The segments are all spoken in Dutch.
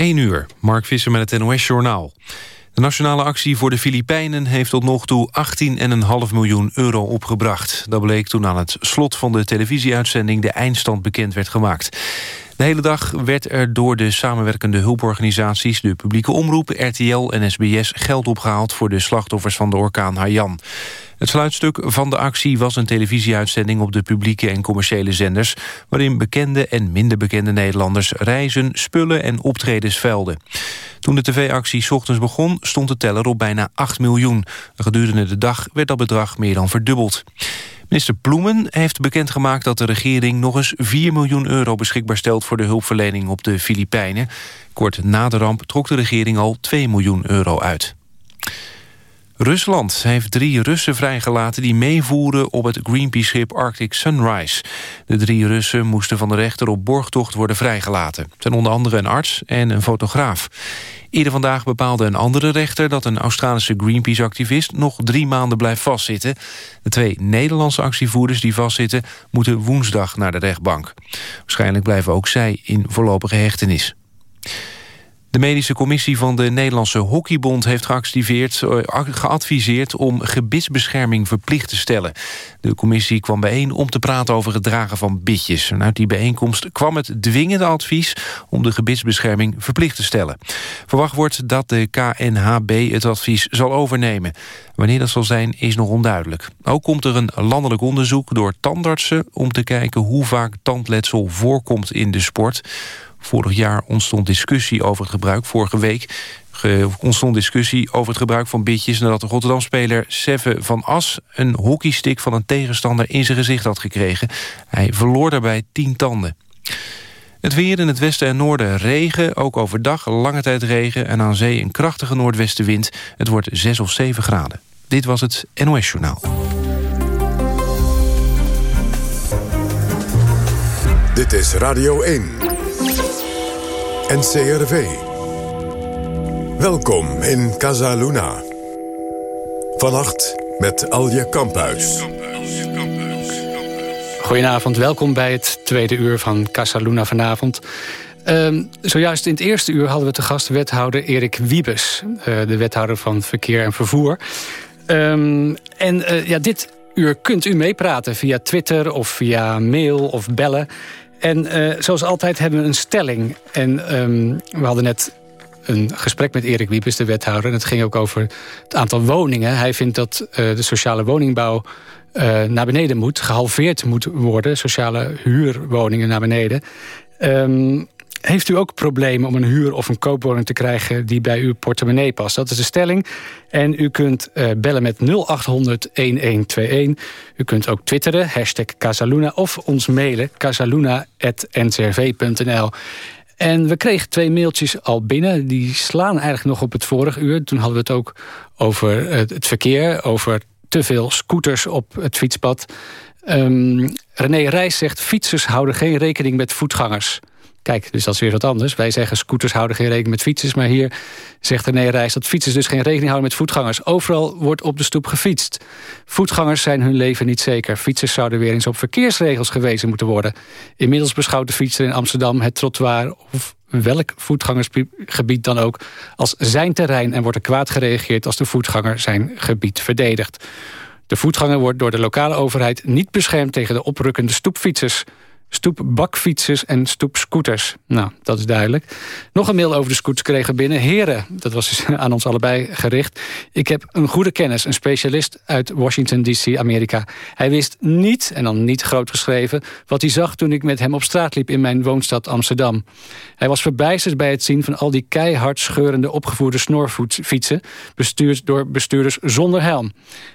1 uur, Mark Visser met het NOS-journaal. De nationale actie voor de Filipijnen heeft tot nog toe 18,5 miljoen euro opgebracht. Dat bleek toen aan het slot van de televisieuitzending de eindstand bekend werd gemaakt. De hele dag werd er door de samenwerkende hulporganisaties... de publieke omroep, RTL en SBS geld opgehaald... voor de slachtoffers van de orkaan Haiyan. Het sluitstuk van de actie was een televisieuitzending... op de publieke en commerciële zenders... waarin bekende en minder bekende Nederlanders reizen, spullen en optredens velden. Toen de tv-actie ochtends begon, stond de teller op bijna 8 miljoen. Gedurende de dag werd dat bedrag meer dan verdubbeld. Minister Ploemen heeft bekendgemaakt dat de regering nog eens 4 miljoen euro beschikbaar stelt voor de hulpverlening op de Filipijnen. Kort na de ramp trok de regering al 2 miljoen euro uit. Rusland heeft drie Russen vrijgelaten die meevoeren op het Greenpeace-schip Arctic Sunrise. De drie Russen moesten van de rechter op borgtocht worden vrijgelaten. Het zijn onder andere een arts en een fotograaf. Eerder vandaag bepaalde een andere rechter dat een Australische Greenpeace-activist nog drie maanden blijft vastzitten. De twee Nederlandse actievoerders die vastzitten moeten woensdag naar de rechtbank. Waarschijnlijk blijven ook zij in voorlopige hechtenis. De medische commissie van de Nederlandse Hockeybond heeft eh, geadviseerd om gebitsbescherming verplicht te stellen. De commissie kwam bijeen om te praten over het dragen van bitjes. En uit die bijeenkomst kwam het dwingende advies om de gebitsbescherming verplicht te stellen. Verwacht wordt dat de KNHB het advies zal overnemen. Wanneer dat zal zijn is nog onduidelijk. Ook komt er een landelijk onderzoek door tandartsen om te kijken hoe vaak tandletsel voorkomt in de sport. Vorig jaar ontstond discussie over het gebruik. Vorige week ontstond discussie over het gebruik van bitjes... nadat de Rotterdam-speler Seve van As... een hockeystick van een tegenstander in zijn gezicht had gekregen. Hij verloor daarbij tien tanden. Het weer in het westen en noorden regen, ook overdag lange tijd regen... en aan zee een krachtige noordwestenwind. Het wordt 6 of 7 graden. Dit was het NOS Journaal. Dit is Radio 1. NCRV. Welkom in Casa Luna. Vannacht met Alje Kamphuis. Goedenavond, welkom bij het tweede uur van Casa Luna vanavond. Uh, zojuist in het eerste uur hadden we te gast wethouder Erik Wiebes. Uh, de wethouder van Verkeer en Vervoer. Um, en uh, ja, dit uur kunt u meepraten via Twitter of via mail of bellen. En uh, zoals altijd hebben we een stelling. En um, we hadden net een gesprek met Erik Wiebes, de wethouder. En het ging ook over het aantal woningen. Hij vindt dat uh, de sociale woningbouw uh, naar beneden moet. Gehalveerd moet worden. Sociale huurwoningen naar beneden. Um, heeft u ook problemen om een huur- of een koopwoning te krijgen... die bij uw portemonnee past? Dat is de stelling. En u kunt uh, bellen met 0800-1121. U kunt ook twitteren, hashtag Casaluna... of ons mailen, casaluna.ncrv.nl. En we kregen twee mailtjes al binnen. Die slaan eigenlijk nog op het vorige uur. Toen hadden we het ook over het verkeer... over te veel scooters op het fietspad... Um, René Rijs zegt... fietsers houden geen rekening met voetgangers. Kijk, dus dat is weer wat anders. Wij zeggen scooters houden geen rekening met fietsers... maar hier zegt René Reis dat fietsers dus geen rekening houden met voetgangers. Overal wordt op de stoep gefietst. Voetgangers zijn hun leven niet zeker. Fietsers zouden weer eens op verkeersregels gewezen moeten worden. Inmiddels beschouwt de fietser in Amsterdam het trottoir... of welk voetgangersgebied dan ook als zijn terrein... en wordt er kwaad gereageerd als de voetganger zijn gebied verdedigt. De voetganger wordt door de lokale overheid niet beschermd... tegen de oprukkende stoepfietsers stoepbakfietsers en stoepscooters. Nou, dat is duidelijk. Nog een mail over de scooters kregen binnen. Heren, dat was dus aan ons allebei gericht. Ik heb een goede kennis, een specialist uit Washington D.C., Amerika. Hij wist niet, en dan niet groot geschreven... wat hij zag toen ik met hem op straat liep in mijn woonstad Amsterdam. Hij was verbijsterd bij het zien van al die keihard scheurende... opgevoerde snorfietsen, bestuurd door bestuurders zonder helm.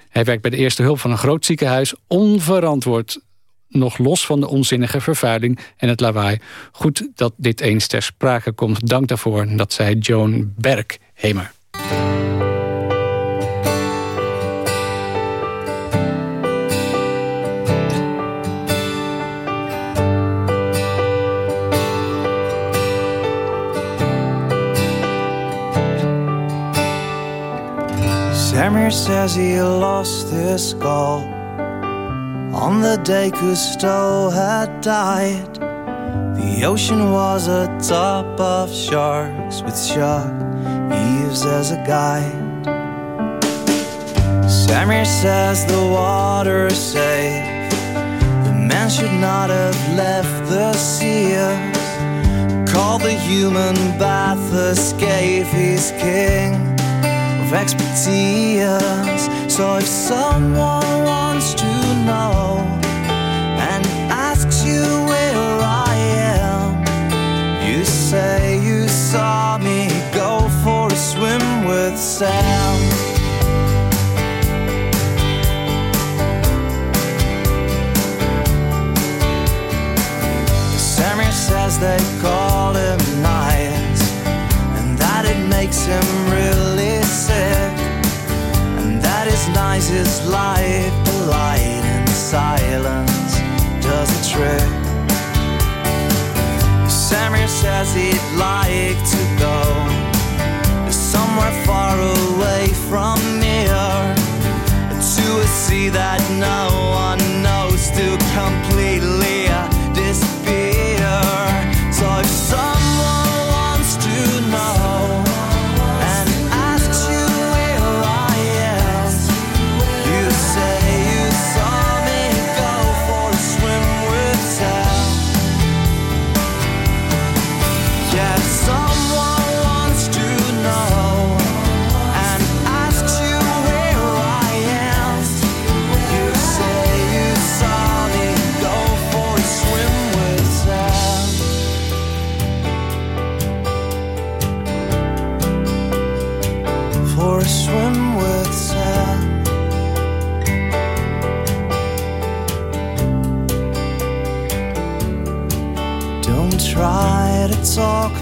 Hij werkt bij de eerste hulp van een groot ziekenhuis... onverantwoord nog los van de onzinnige vervuiling en het lawaai. Goed dat dit eens ter sprake komt. Dank daarvoor, dat zei Joan Berghemer. Samir says he lost this goal On the day Cousteau had died, the ocean was a top of sharks with shark eaves as a guide. Samir says the water is safe. The man should not have left the seas. Call the human bath escape. He's king of expertise. So if someone wants to know with Sam. Samir says they call him nice and that it makes him really sick and that his nice is the light and silence does a trick. Samir says he'd like to see that no one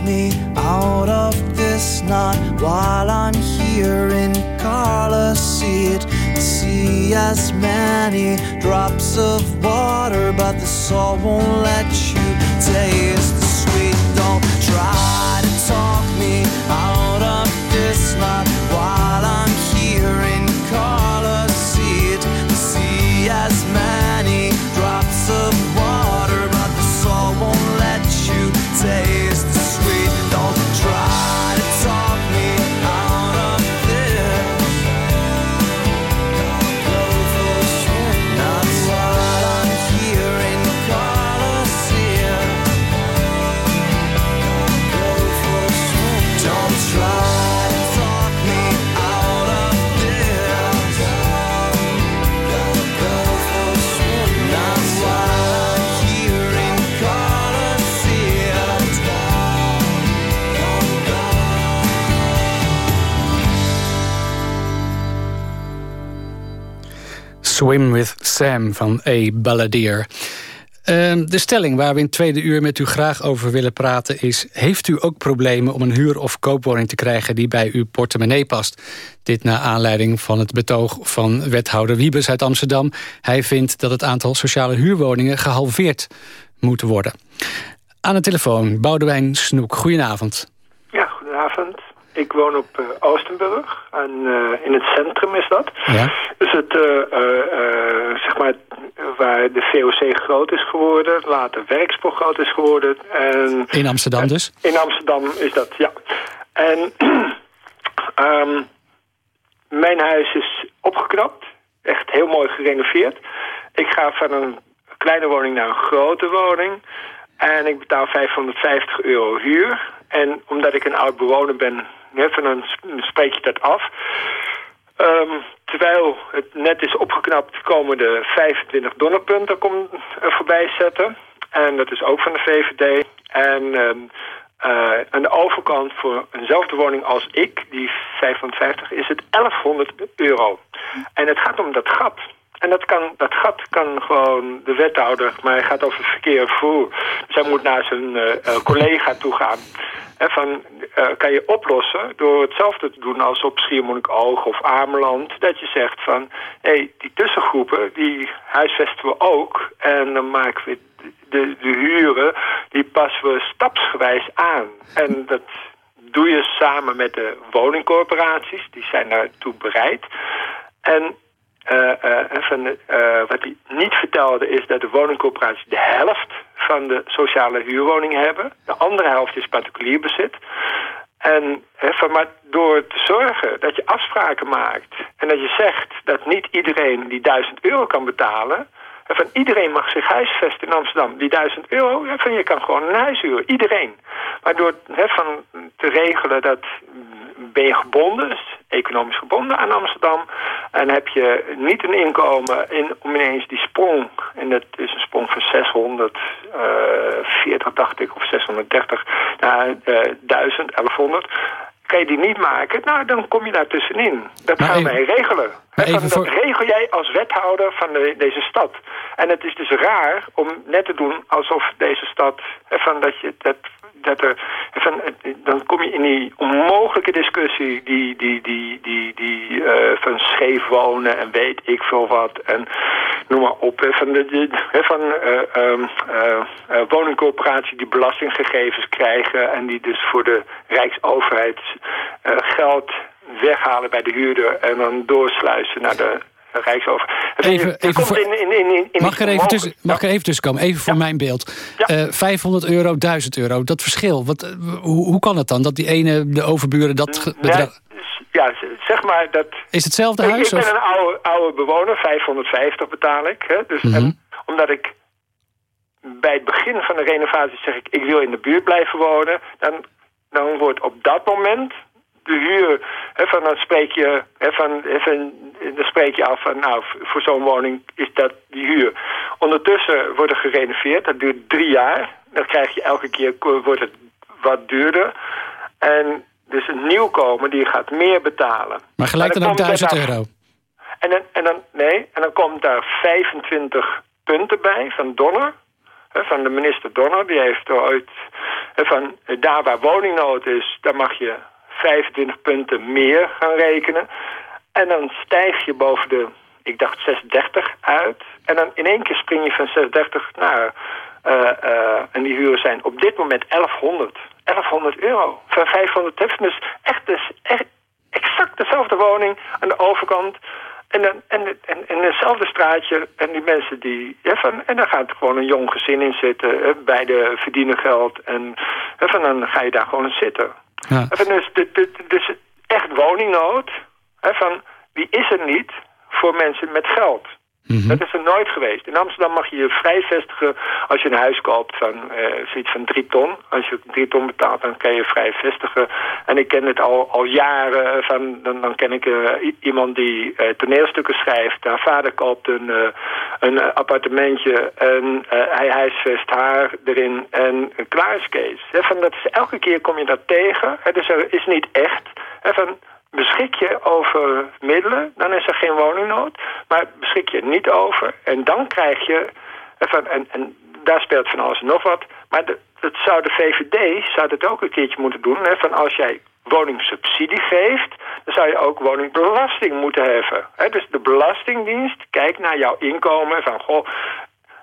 me out of this knot while I'm here in Carla. See it, see as many drops of water, but the salt won't let you taste the sweet. Don't try to talk me out of this knot Swim with Sam van A. Balladeer. Ehm, de stelling waar we in het tweede uur met u graag over willen praten is... heeft u ook problemen om een huur- of koopwoning te krijgen... die bij uw portemonnee past? Dit naar aanleiding van het betoog van wethouder Wiebes uit Amsterdam. Hij vindt dat het aantal sociale huurwoningen gehalveerd moet worden. Aan de telefoon Boudewijn Snoek. Goedenavond. Ja, goedenavond. Ik woon op eh, Oostenburg. En, eh, in het centrum is dat. Ja. Dus het, eh, zeg maar, waar de VOC groot is geworden. Later Werkspoor groot is geworden. En, In Amsterdam dus? In Amsterdam is dat, ja. En ehm, mijn huis is opgeknapt. Echt heel mooi gerenoveerd. Ik ga van een kleine woning naar een grote woning. En ik betaal 550 euro huur. En omdat ik een oud bewoner ben, hè, dan spreek je dat af. Ehm, terwijl het net is opgeknapt, komen de 25 donderpunten kom, er voorbij zetten. En dat is ook van de VVD. En ehm, eh, aan de overkant voor eenzelfde woning als ik, die 550, is het 1100 euro. En het gaat om dat gat. En dat, kan, dat gat kan gewoon de wethouder, maar hij gaat over verkeer. Dus hij moet naar zijn eh, eh, collega toe gaan. En van, eh, kan je oplossen door hetzelfde te doen als op Schiermonnikoog of Ameland. Dat je zegt van, hé, hey, die tussengroepen, die huisvesten we ook. En dan maken we de, de huren, die passen we stapsgewijs aan. En dat doe je samen met de woningcorporaties, die zijn daartoe bereid. En van, wat hij niet vertelde is dat de woningcorporaties de helft van de sociale huurwoningen hebben. De andere helft is particulier bezit. En van, maar door te zorgen dat je afspraken maakt en dat je zegt dat niet iedereen die 1000 euro kan betalen, van iedereen mag zich huisvesten in Amsterdam. Die 1000 euro, van je kan gewoon een huis huren. Iedereen. Maar door van te regelen dat ben je gebonden, dus economisch gebonden aan Amsterdam. En heb je niet een inkomen in, om ineens die sprong, en dat is een sprong van 640, dacht ik, of 630 naar uh, 1000, 1100 kan je die niet maken, nou, dan kom je daar tussenin. Dat gaan wij regelen. Dat regel jij als wethouder van de, deze stad. En het is dus raar om net te doen alsof deze stad... Van dat je, dat dat er, dan kom je in die onmogelijke discussie die, die, die, die, die uh, van scheef wonen en weet ik veel wat en noem maar op. Van, de, van uh, uh, woningcorporatie die belastinggegevens krijgen en die dus voor de Rijksoverheid geld weghalen bij de huurder en dan doorsluizen naar de Rijksover. Even, even voor, in, in, in, mag, er even tussen, mag er even voor mijn beeld. Ja. 500 eh, euro, 1000 euro, dat verschil. Wat, eh, hoe, hoe kan het dan dat die ene, de overburen, dat bedrag... Ja, zeg maar dat... Is hetzelfde huis? Ik, ben een oude, oude bewoner, 550 betaal ik. Hè, dus, mhm. en, omdat ik bij het begin van de renovatie zeg ik... ik wil in de buurt blijven wonen... dan, dan wordt op dat moment huur, hè, van dan spreek je, hè, van, van, dan spreek je af van, nou, voor zo'n woning is dat die huur. Ondertussen wordt er gerenoveerd, dat duurt drie jaar. Dan krijg je elke keer, wordt het wat duurder. En dus een nieuwkomer die gaat meer betalen. Maar gelijk dan, ook 1000 euro? En dan, en dan, nee, en dan komt daar 25 punten bij van Donner. Van de minister Donner, die heeft ooit... Van daar waar woningnood is, daar mag je 25 punten meer gaan rekenen. En dan stijg je boven de, ik dacht 630 uit. En dan in één keer spring je van 630 naar... Uh, uh, en die huren zijn op dit moment 1100. 1100 euro. Van 500 Dus echt, dus echt exact dezelfde woning aan de overkant. En, dan, en, en, en hetzelfde straatje. En die mensen die... Ja, van, en dan gaat gewoon een jong gezin in zitten. Beide verdienen geld. En, van, dan ga je daar gewoon zitten. Ja. Dus, dus, dus echt woningnood, hè, van wie is er niet voor mensen met geld? Mhm. Dat is er nooit geweest. In Amsterdam mag je je vrij vestigen als je een huis koopt van uh, zoiets van drie ton. Als je drie ton betaalt, dan kan je vrij vestigen. En ik ken het al, al jaren. Van, dan, dan ken ik uh, iemand die toneelstukken schrijft. Haar vader koopt een, een appartementje en hij huisvest haar erin. En klaar is Kees. van, dat is, elke keer kom je dat tegen. dus er is niet echt... van, Beschik je over middelen, dan is er geen woningnood. Maar beschik je niet over en dan krijg je... En, en daar speelt van alles en nog wat. Maar de, dat zou de VVD zou dat ook een keertje moeten doen. Hè, van als jij woningsubsidie geeft, dan zou je ook woningbelasting moeten heffen. Hè, dus de Belastingdienst kijkt naar jouw inkomen van... goh,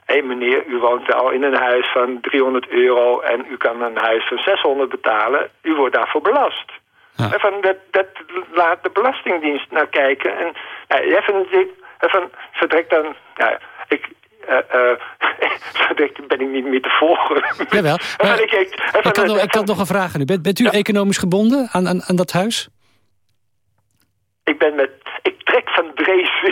hé hey meneer, u woont wel in een huis van 300 euro... en u kan een huis van 600 betalen, u wordt daarvoor belast. Ja. Van dat, dat laat de Belastingdienst naar kijken. En even, even vertrek dan... Ja, ik, uh, uh, ben ik niet meer te volgen. Jawel. ik, ik, ik, kan nog, ik kan nog een vraag aan u. Bent, bent u economisch gebonden aan, aan, aan dat huis? Ik ben met trek van Drees.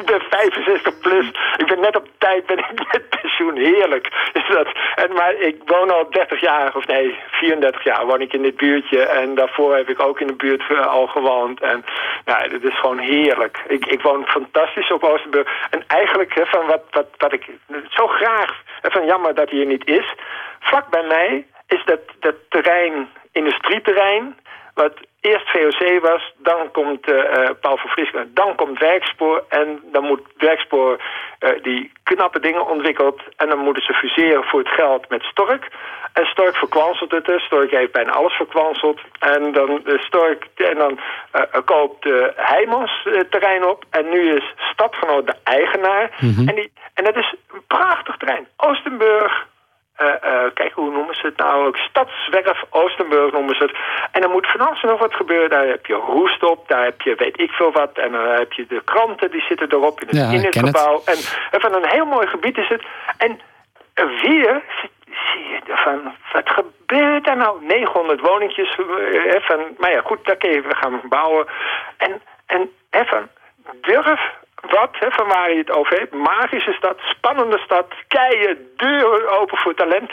Ik ben 65 plus. Ik ben net op tijd, ben ik met pensioen. Heerlijk is dat. En, maar ik woon al 30 jaar, of nee, 34 jaar woon ik in dit buurtje. En daarvoor heb ik ook in de buurt eh, al gewoond. En nou, het is gewoon heerlijk. Ik, ik woon fantastisch op Oosterburg. En eigenlijk van wat, wat, wat ik zo graag, van jammer dat hij hier niet is. Vlak bij mij is dat, dat terrein, industrieterrein wat eerst VOC was, dan komt uh, Paul van dan komt Werkspoor... en dan moet Werkspoor uh, die knappe dingen ontwikkeld... en dan moeten ze fuseren voor het geld met Stork. En Stork verkwanselt het dus. Stork heeft bijna alles verkwanseld. En dan, uh, Stork, en dan koopt Heijmans terrein op... en nu is Stadgenoot de eigenaar. Mhm. en, die, en dat is een prachtig terrein. Oostenburg, kijk, hoe noemen ze het nou ook? Stadswerf Oostenburg noemen ze het. En dan moet van alles nog wat gebeuren. Daar heb je roest op, daar heb je weet ik veel wat. En dan heb je de kranten, die zitten erop in het, Ja, in het gebouw. En, en van een heel mooi gebied is het. En weer zie je van, wat gebeurt er nou? 900 woningjes, eh, van, maar ja, goed, daar kun je gaan bouwen. En, en even, durf wat, van waar je het over hebt. Magische stad, spannende stad, keien, deuren open voor talent.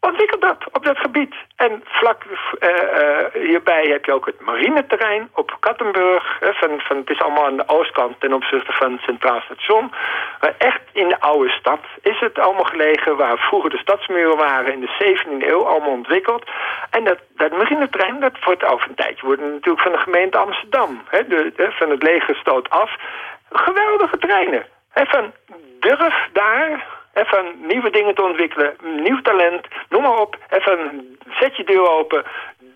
Ontwikkel dat op dat gebied. En vlak eh, eh, hierbij heb je ook het marineterrein op Kattenburg. Van, van, het is allemaal aan de oostkant ten opzichte van het Centraal Station. Maar echt in de oude stad is het allemaal gelegen... waar vroeger de stadsmuren waren in de 17e eeuw allemaal ontwikkeld. En dat, dat marineterrein, dat wordt over een tijdje... wordt natuurlijk van de gemeente Amsterdam. Hè, de, van het leger stoot af. Geweldige treinen. Hè, van durf daar even nieuwe dingen te ontwikkelen, nieuw talent, noem maar op. Even zet je deur open,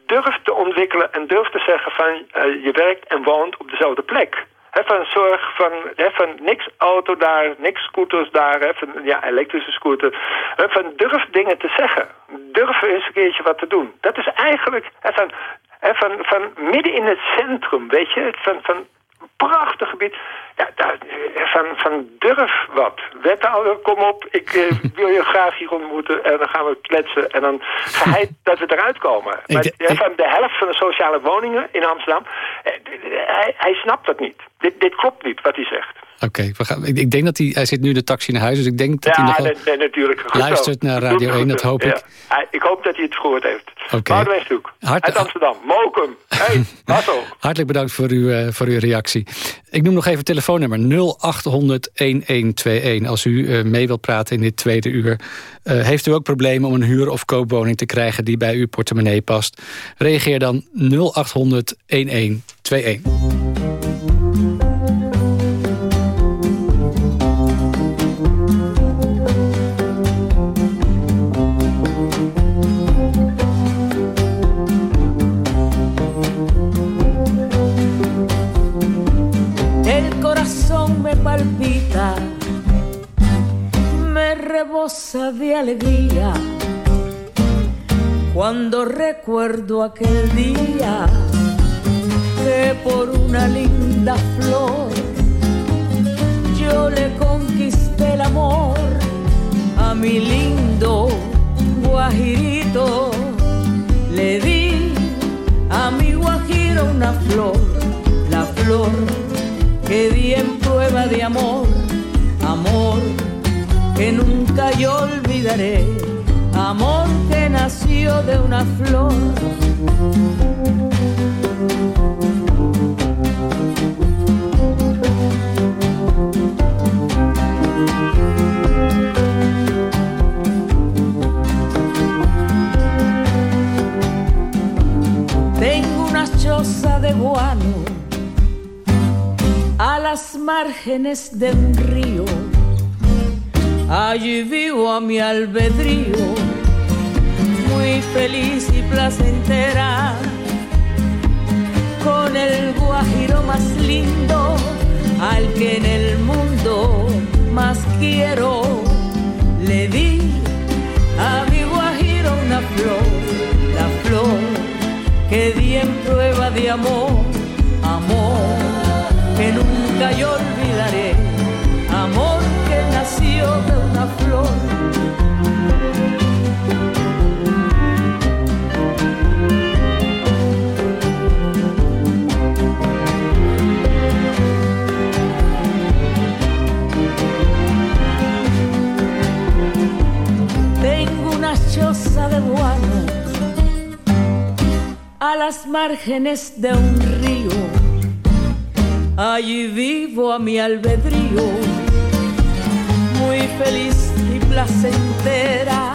durf te ontwikkelen en durf te zeggen van uh, je werkt en woont op dezelfde plek. Even zorg van, even niks auto daar, niks scooters daar, even, ja, elektrische scooter. Even durf dingen te zeggen. Durf eens een keertje wat te doen. Dat is eigenlijk even, even van midden in het centrum, weet je, van, van prachtig gebied. Ja, daar, van, van durf wat. Wethouder, kom op. Ik uh, wil je graag hier ontmoeten. En dan gaan we kletsen. En dan geheid dat we eruit komen. Maar van de helft van de sociale woningen in Amsterdam... Eh, hij, hij snapt dat niet. Dit, dit klopt niet, wat hij zegt. Oké, okay, ik, ik denk dat hij... Hij zit nu de taxi naar huis, dus ik denk dat ja, hij nog nee, nee, natuurlijk. Goed luistert naar Radio 1, dat hoop ik. Ja. Ik hoop dat hij het gehoord heeft. Okay. Boudewijn Hart... uit Amsterdam. Mokum. Hey. Hartelijk bedankt voor, uw, uh, voor uw reactie. Ik noem nog even het telefoonnummer 0800-1121. Als u uh, mee wilt praten in dit tweede uur. Uh, heeft u ook problemen om een huur- of koopwoning te krijgen... die bij uw portemonnee past? Reageer dan 0800-1121. Recuerdo aquel día que por una linda flor yo le conquisté el amor a mi lindo guajirito. Le di a mi guajiro una flor, la flor que di en prueba de amor, amor que nunca yo olvidaré, amor que nació de una flor. Tengo una choza de guano a las márgenes de un río. Allí vivo a mi albedrío, muy feliz y placentera, con el guajiro más lindo, al que en el mundo más quiero. Le di a mi guajiro una flor, la flor que di en prueba de amor, amor que nunca yo olvidaré, amor que nació de una flor. Márgenes de un río allí vivo a mi albedrío, muy feliz y placentera,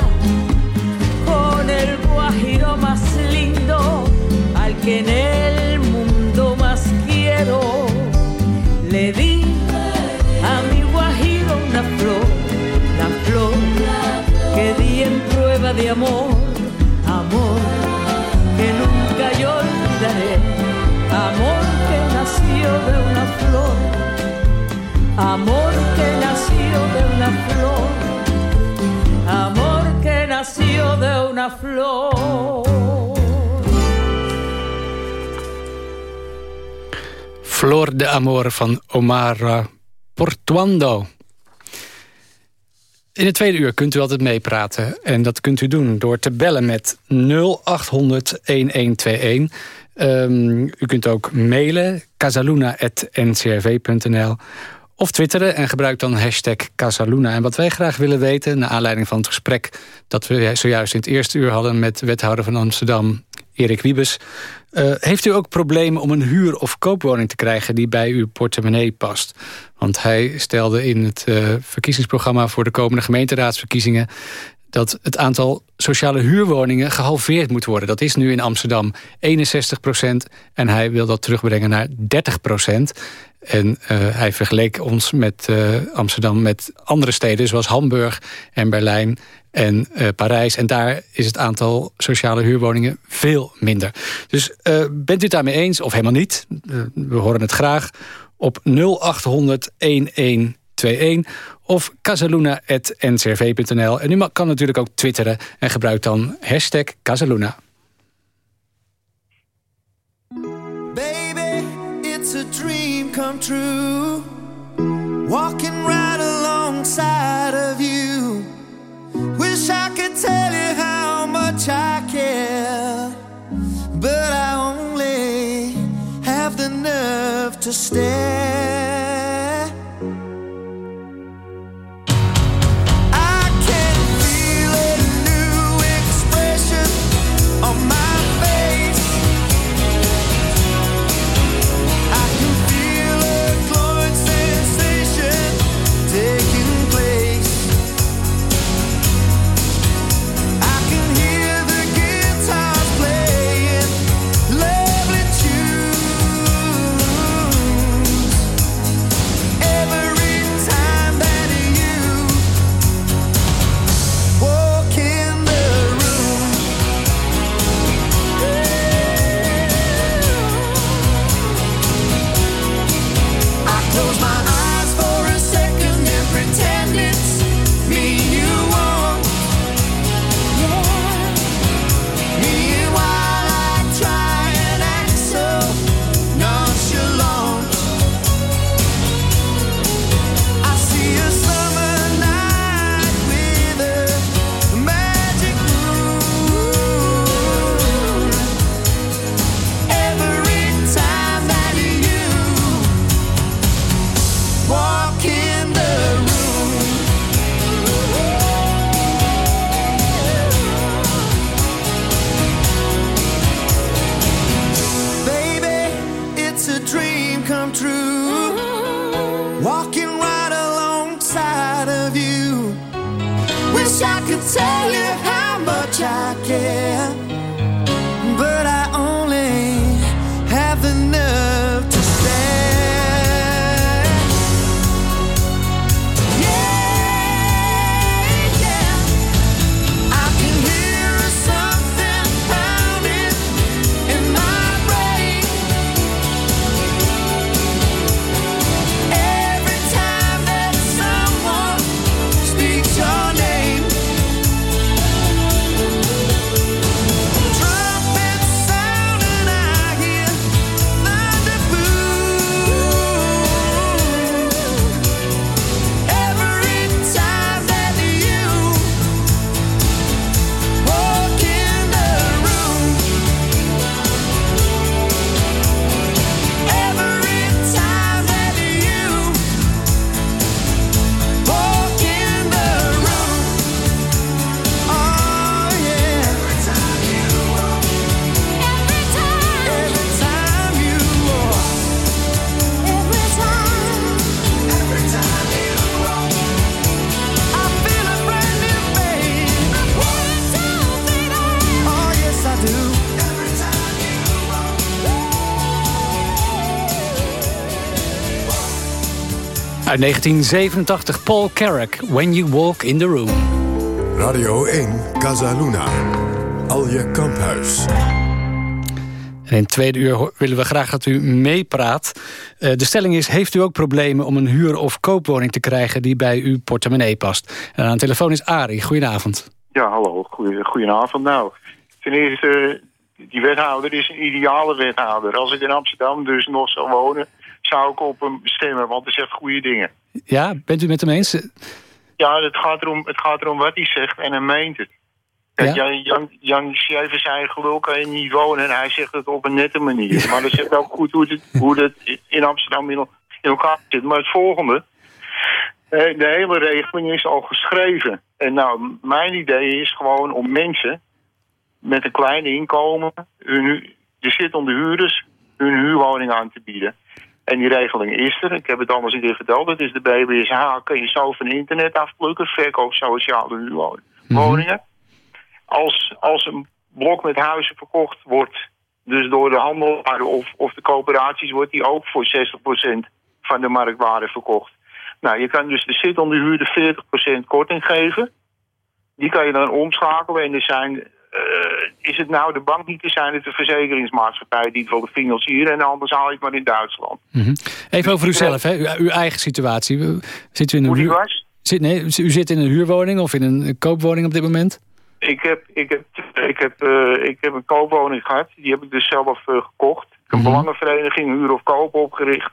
con el guajiro más lindo, al que en el mundo más quiero. Le di a mi guajiro una flor, la flor que di en prueba de amor, de una flor, amor que nació de una flor, amor que nació una flor. Flor de Amor van Omar Portuando. In het tweede uur kunt u altijd meepraten. En dat kunt u doen door te bellen met 0800 1121. Um, u kunt ook mailen casaluna.ncrv.nl of twitteren en gebruik dan hashtag Casaluna. En wat wij graag willen weten, naar aanleiding van het gesprek... dat we zojuist in het eerste uur hadden met wethouder van Amsterdam, Erik Wiebes... Uh, heeft u ook problemen om een huur- of koopwoning te krijgen... die bij uw portemonnee past? Want hij stelde in het uh, verkiezingsprogramma... voor de komende gemeenteraadsverkiezingen dat het aantal sociale huurwoningen gehalveerd moet worden. Dat is nu in Amsterdam 61 procent en hij wil dat terugbrengen naar 30 procent. En uh, hij vergeleek ons met uh, Amsterdam met andere steden... zoals Hamburg en Berlijn en uh, Parijs. En daar is het aantal sociale huurwoningen veel minder. Dus bent u het daarmee eens of helemaal niet? we horen het graag op 0800 1121 of casaluna.ncrv.nl. En u kan natuurlijk ook twitteren en gebruik dan hashtag Casaluna. Baby, it's a dream come true. Walking right alongside of you. Wish I could tell you how much I care. But I only have the nerve to stare. Uit 1987, Paul Carrack, When You Walk in the Room. Radio 1, Casa Luna. Alje Kamphuis. En in het tweede uur willen we graag dat u meepraat. Uh, de stelling is, heeft u ook problemen om een huur- of koopwoning te krijgen... die bij uw portemonnee past? En aan de telefoon is Ari. Goedenavond. Ja, hallo. Goeie, goedenavond. Nou, ten eerste, die wethouder is een ideale wethouder. Als ik in Amsterdam dus nog zou wonen, zou ik op hem stemmen, want hij zegt goede dingen. Ja, bent u met hem eens? Ja, het gaat erom, het gaat erom wat hij zegt en hij meent het. Kijk, Ja? Jan, Jan, Jan Schrijver zei gelul kan je niet wonen en hij zegt het op een nette manier. Maar dat zegt ook goed hoe het, hoe het in Amsterdam in, elkaar zit. Maar het volgende, eh, de hele regeling is al geschreven. En nou, mijn idee is gewoon om mensen met een klein inkomen, hun, hu- de zittende huurders, hun huurwoning aan te bieden. En die regeling is er. Ik heb het anders een keer verteld. Het is de BBSH. Kun je zo van internet afplukken. Verkoop sociale huurwoningen. Als, als een blok met huizen verkocht wordt... dus door de handelaren of, of de coöperaties... wordt die ook voor 60% van de marktwaarde verkocht. Nou, je kan dus de zittende huurder 40% korting geven. Die kan je dan omschakelen. En er zijn... eh, is het nou de bank niet te zijn, het de verzekeringsmaatschappij die het wil financieren en anders haal je het maar in Duitsland. Mhm. Even over uzelf, hè? Uw, uw eigen situatie. Zit u in een huur... was? Zit, nee, u zit in een huurwoning of in een koopwoning op dit moment? Ik heb, ik, heb, ik, heb, eh, ik heb een koopwoning gehad. Die heb ik dus zelf eh, gekocht. Ik heb een Mhm. belangenvereniging huur of koop opgericht.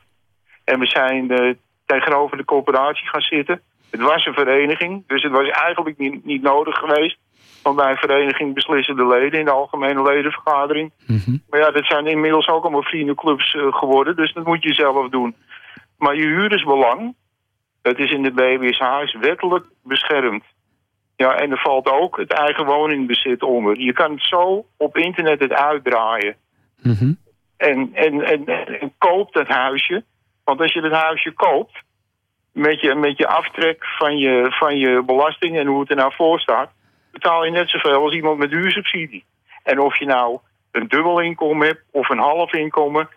En we zijn eh, tegenover de coöperatie gaan zitten. Het was een vereniging, dus het was eigenlijk niet, niet nodig geweest. Want bij een vereniging beslissen de leden in de algemene ledenvergadering. Mhm. Maar ja, dat zijn inmiddels ook allemaal vriendenclubs eh, geworden. Dus dat moet je zelf doen. Maar je huurdersbelang, dat is in de BBSH is wettelijk beschermd. Ja, en er valt ook het eigen woningbezit onder. Je kan het zo op internet het uitdraaien. Mhm. En, en, en, en koop dat huisje. Want als je dat huisje koopt, met je, met je aftrek van je, van je belasting en hoe het er nou voor staat, betaal je net zoveel als iemand met huursubsidie. En of je nou een dubbel inkomen hebt of een half inkomen,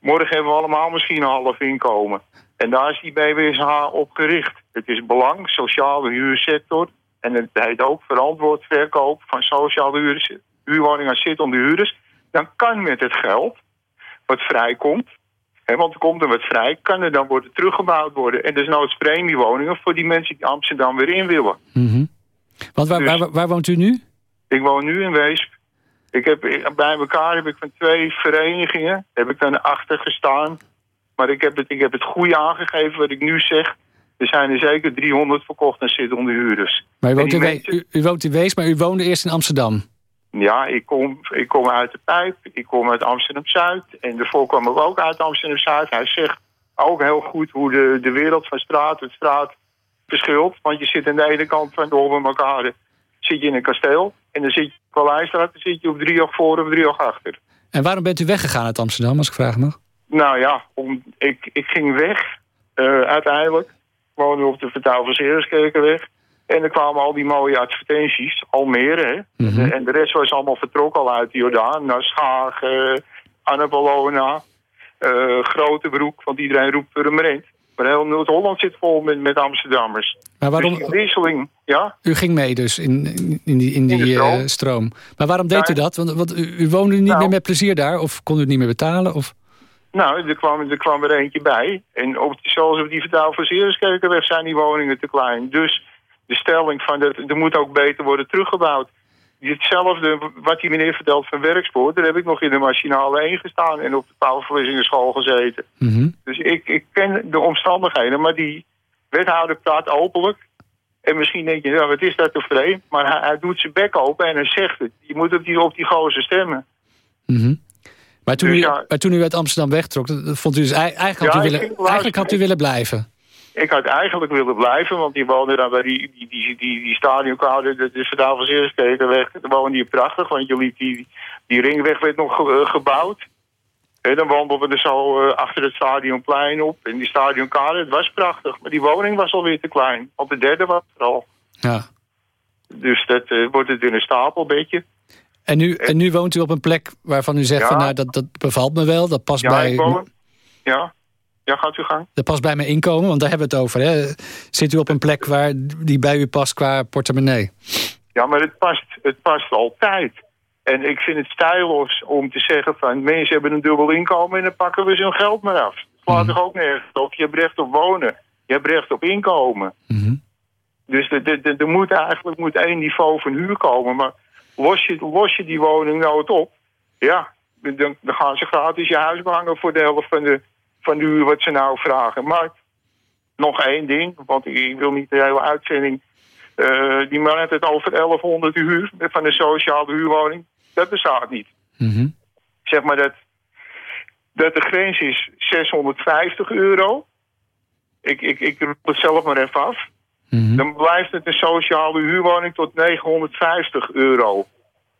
morgen hebben we allemaal misschien een half inkomen. En daar is die BWSH op gericht. Het is belang, sociale huursector. En het heet ook verantwoord verkoop van sociale huurders, huurwoningen aan zittende huurders. Dan kan met het geld wat vrijkomt, hè, want er komt er wat vrij, kan er dan worden teruggebouwd worden. En dus noods premiewoningen voor die mensen die Amsterdam weer in willen. Mhm. Want waar, Dus- waar, waar woont u nu? Ik woon nu in Weesp. Ik heb, ik- bij elkaar heb ik van twee verenigingen, heb ik dan achter gestaan. Maar ik heb, het, ik heb het goede aangegeven wat ik nu zeg. Er zijn er zeker 300 verkocht en zitten onder huurders. Maar u woont, in, mensen- u, u woont in Wees, maar u woonde eerst in Amsterdam. Ja, ik kom, ik kom uit de Pijp, ik kom uit Amsterdam-Zuid. En daarvoor kwam ik ook uit Amsterdam-Zuid. Hij zegt ook heel goed hoe de, de wereld van straat en straat verschilt. Want je zit aan de ene kant van de Hobbelmakade, zit je in een kasteel. En dan zit je op Kaleistraat, dan zit je op driehoog voor of driehoog achter. En waarom bent u weggegaan uit Amsterdam, als ik vragen mag? Nou ja, om, ik, ik ging weg eh, uiteindelijk. Woonde op de Vertaal van Seerskerkenweg. En er kwamen al die mooie advertenties, Almere. Hè? Mhm. En de rest was allemaal vertrokken al uit de Jordaan. Naar Schagen, Annapolona, eh Grotebroek. Want iedereen roept Purmerend. Maar heel Noord-Holland zit vol met, met Amsterdammers. Maar waarom, Dus wisseling, ja? u ging mee dus in, in, die, in die In eh, stroom. Maar waarom deed Ja. u dat? Want, want u, u woonde niet Nou. meer met plezier daar? Of kon u het niet meer betalen? Of... Nou, er kwam, er kwam er eentje bij. En op, zoals op die Vertaal van Seerskerkenweg zijn die woningen te klein. Dus de stelling van dat er moet ook beter worden teruggebouwd. Hetzelfde wat die meneer vertelt van werkspoor, daar heb ik nog in de machinale 1 gestaan en op de Pauwverlissingenschool gezeten. Mhm. Dus ik, ik ken de omstandigheden, maar die wethouder praat openlijk. En misschien denk je, nou, wat is dat toch vreemd? Maar hij, hij doet zijn bek open en hij zegt het. Je moet op die, op die gozer stemmen. Mhm. Maar, toen Dus u, maar toen u uit Amsterdam wegtrok, vond u dus, ei- eigenlijk, had u willen, eigenlijk had u willen blijven. Ik had eigenlijk willen blijven, want die woonde dan bij die, die, die, die, die stadionkoude, dat is vandaag van Zeerskekenweg. Daar woonde die prachtig, want je liep die, die ringweg werd nog ge- eh, gebouwd. En dan wandelden we er zo eh, achter het stadionplein op. En die stadionkade, het was prachtig. Maar die woning was alweer te klein. Want de derde was er al. Ja. Dus dat eh, wordt het in een stapelbedje. En, nu, en nu woont u op een plek waarvan u zegt, Ja. van, nou, dat, dat bevalt me wel. Dat past, Ja, bij, ik woon. Ja, ja gaat uw gang. dat past bij mijn inkomen, want daar hebben we het over. Hè? Zit u op een plek waar die bij u past qua portemonnee? Ja, maar het past, het past altijd. En ik vind het stijlos om te zeggen van... mensen hebben een dubbel inkomen en dan pakken we ze hun geld maar af. Het slaat Mhm. toch ook nergens op. Je hebt recht op wonen. Je hebt recht op inkomen. Mhm. Dus er- moet eigenlijk moet één niveau van huur komen. Maar los je, los je die woningnood op, ja, dan, dan gaan ze gratis je huis behangen voor de helft van de, van huur wat ze nou vragen. Maar nog één ding, want ik, wil niet de hele uitzending. eh, die man heeft het over 1100 huur van een sociale huurwoning. Dat bestaat niet. Mhm. Zeg maar dat, dat de grens is 650 euro. Ik, ik, ik roep het zelf maar even af. Mhm. Dan blijft het een sociale huurwoning tot 950 euro.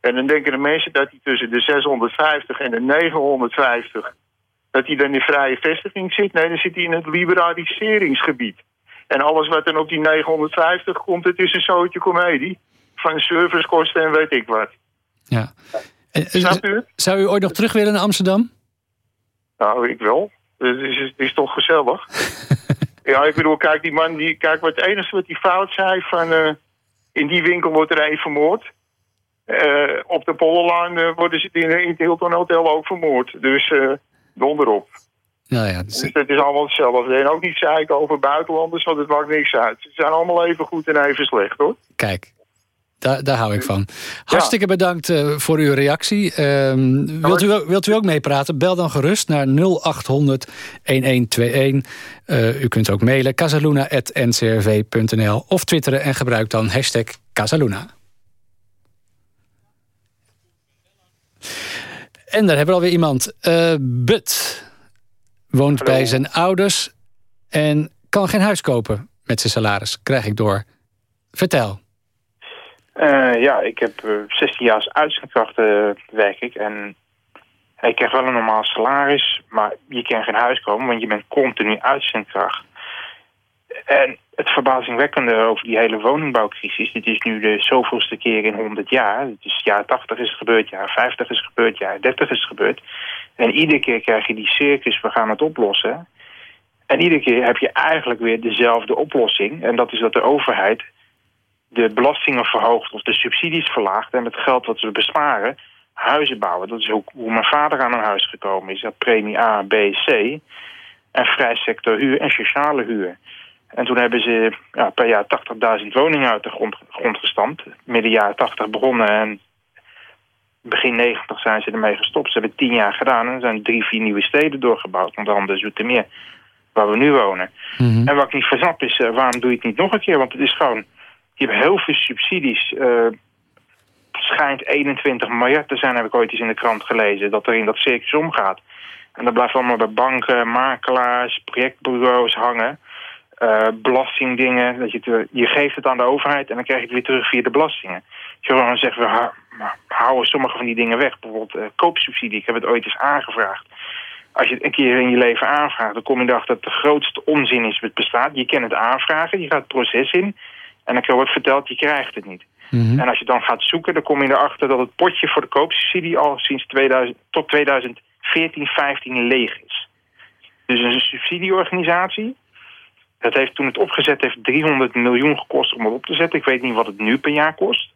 En dan denken de mensen dat die tussen de 650 en de 950... dat die dan in vrije vestiging zit. Nee, dan zit hij in het liberaliseringsgebied. En alles wat dan op die 950 komt, het is een zootje komedie. Van servicekosten en weet ik wat. Ja. En, eh, Snapt u het? Zou u ooit nog terug willen naar Amsterdam? Nou, ik wel. Het is, het is toch gezellig. ja, ik bedoel, kijk, die man, die, kijk, wat het enige wat hij fout zei van... eh, in die winkel wordt er één vermoord. Eh, op de Polderlaan eh, worden ze in, in het Hilton Hotel ook vermoord. Dus donderop. Nou ja, dus- Dus dat is allemaal hetzelfde. En ook niet zeiken over buitenlanders, want het maakt niks uit. Ze zijn allemaal even goed en even slecht, hoor. kijk. Daar, daar hou ik van. Hartstikke bedankt eh, voor uw reactie. Ehm, wilt, u, ook- wilt u ook meepraten? Bel dan gerust naar 0800 1121. Eh, u kunt ook mailen casaluna.ncrv.nl of twitteren en gebruik dan hashtag Casaluna. En daar hebben we alweer iemand. Eh But woont bij zijn ouders en kan geen huis kopen met zijn salaris. Krijg ik door. Vertel. Eh, ja, ik heb eh, 16 jaar als uitzendkracht eh, werk ik. En ik krijg wel een normaal salaris, maar je kan geen huis komen, want je bent continu uitzendkracht. En het verbazingwekkende over die hele woningbouwcrisis, dit is nu de zoveelste keer in 100 jaar. Het is jaar 80 is het gebeurd, jaar 50 is gebeurd, jaar 30 is gebeurd. En iedere keer krijg je die circus, we gaan het oplossen. En iedere keer heb je eigenlijk weer dezelfde oplossing. En dat is dat de overheid de belastingen verhoogt of de subsidies verlaagt... en het geld wat we besparen, huizen bouwen. Dat is ook hoe mijn vader aan een huis gekomen is. Dat premie A, B, C. En vrij sector huur en sociale huur. En toen hebben ze ja, per jaar 80.000 woningen uit de grond, grond gestampt. Midden jaren 80 begonnen en begin 90 zijn ze ermee gestopt. Ze hebben tien jaar gedaan en er zijn drie, vier nieuwe steden doorgebouwd. Onder andere Zoetermeer, waar we nu wonen. En wat ik niet versnap is, eh, waarom doe je het niet nog een keer? Want het is gewoon, je hebt heel veel subsidies. eh schijnt 21 miljard te zijn, heb ik ooit eens in de krant gelezen. Dat er in dat circus omgaat. En dat blijft allemaal bij banken, makelaars, projectbureaus hangen. Eh, belastingdingen. Dat je, te- je geeft het aan de overheid en dan krijg je het weer terug via de belastingen. Je gewoon zeggen we hou- houden sommige van die dingen weg. Bijvoorbeeld eh, koopsubsidie. Ik heb het ooit eens aangevraagd. Als je het een keer in je leven aanvraagt, dan kom je erachter dat de grootste onzin is wat bestaat. Je kan het aanvragen, je gaat het proces in. En dan wordt verteld, je krijgt het niet. En als je dan gaat zoeken, dan kom je erachter dat het potje voor de koopsubsidie al sinds 2000, tot 2014, 15 leeg is. Dus een subsidieorganisatie, dat heeft toen het opgezet heeft 300 miljoen gekost om het op te zetten. Ik weet niet wat het nu per jaar kost.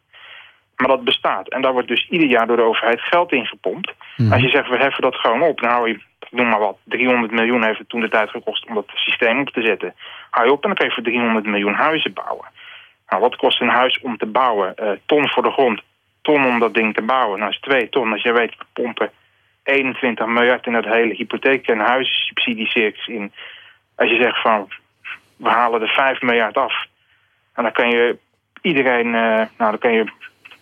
Maar dat bestaat. En daar wordt dus ieder jaar door de overheid geld in gepompt. Als je zegt, we heffen dat gewoon op. Nou, noem maar wat, 300 miljoen heeft het toen de tijd gekost om dat systeem op te zetten. Hou je op en dan kun je voor 300 miljoen huizen bouwen. Nou, wat kost een huis om te bouwen? Eh, ton voor de grond, ton om dat ding te bouwen. Nou, is 2 ton. Als je weet, we pompen 21 miljard in dat hele hypotheek- en huissubsidiecircus in. Als je zegt van, we halen er 5 miljard af. En dan kan je iedereen, eh, nou dan kan je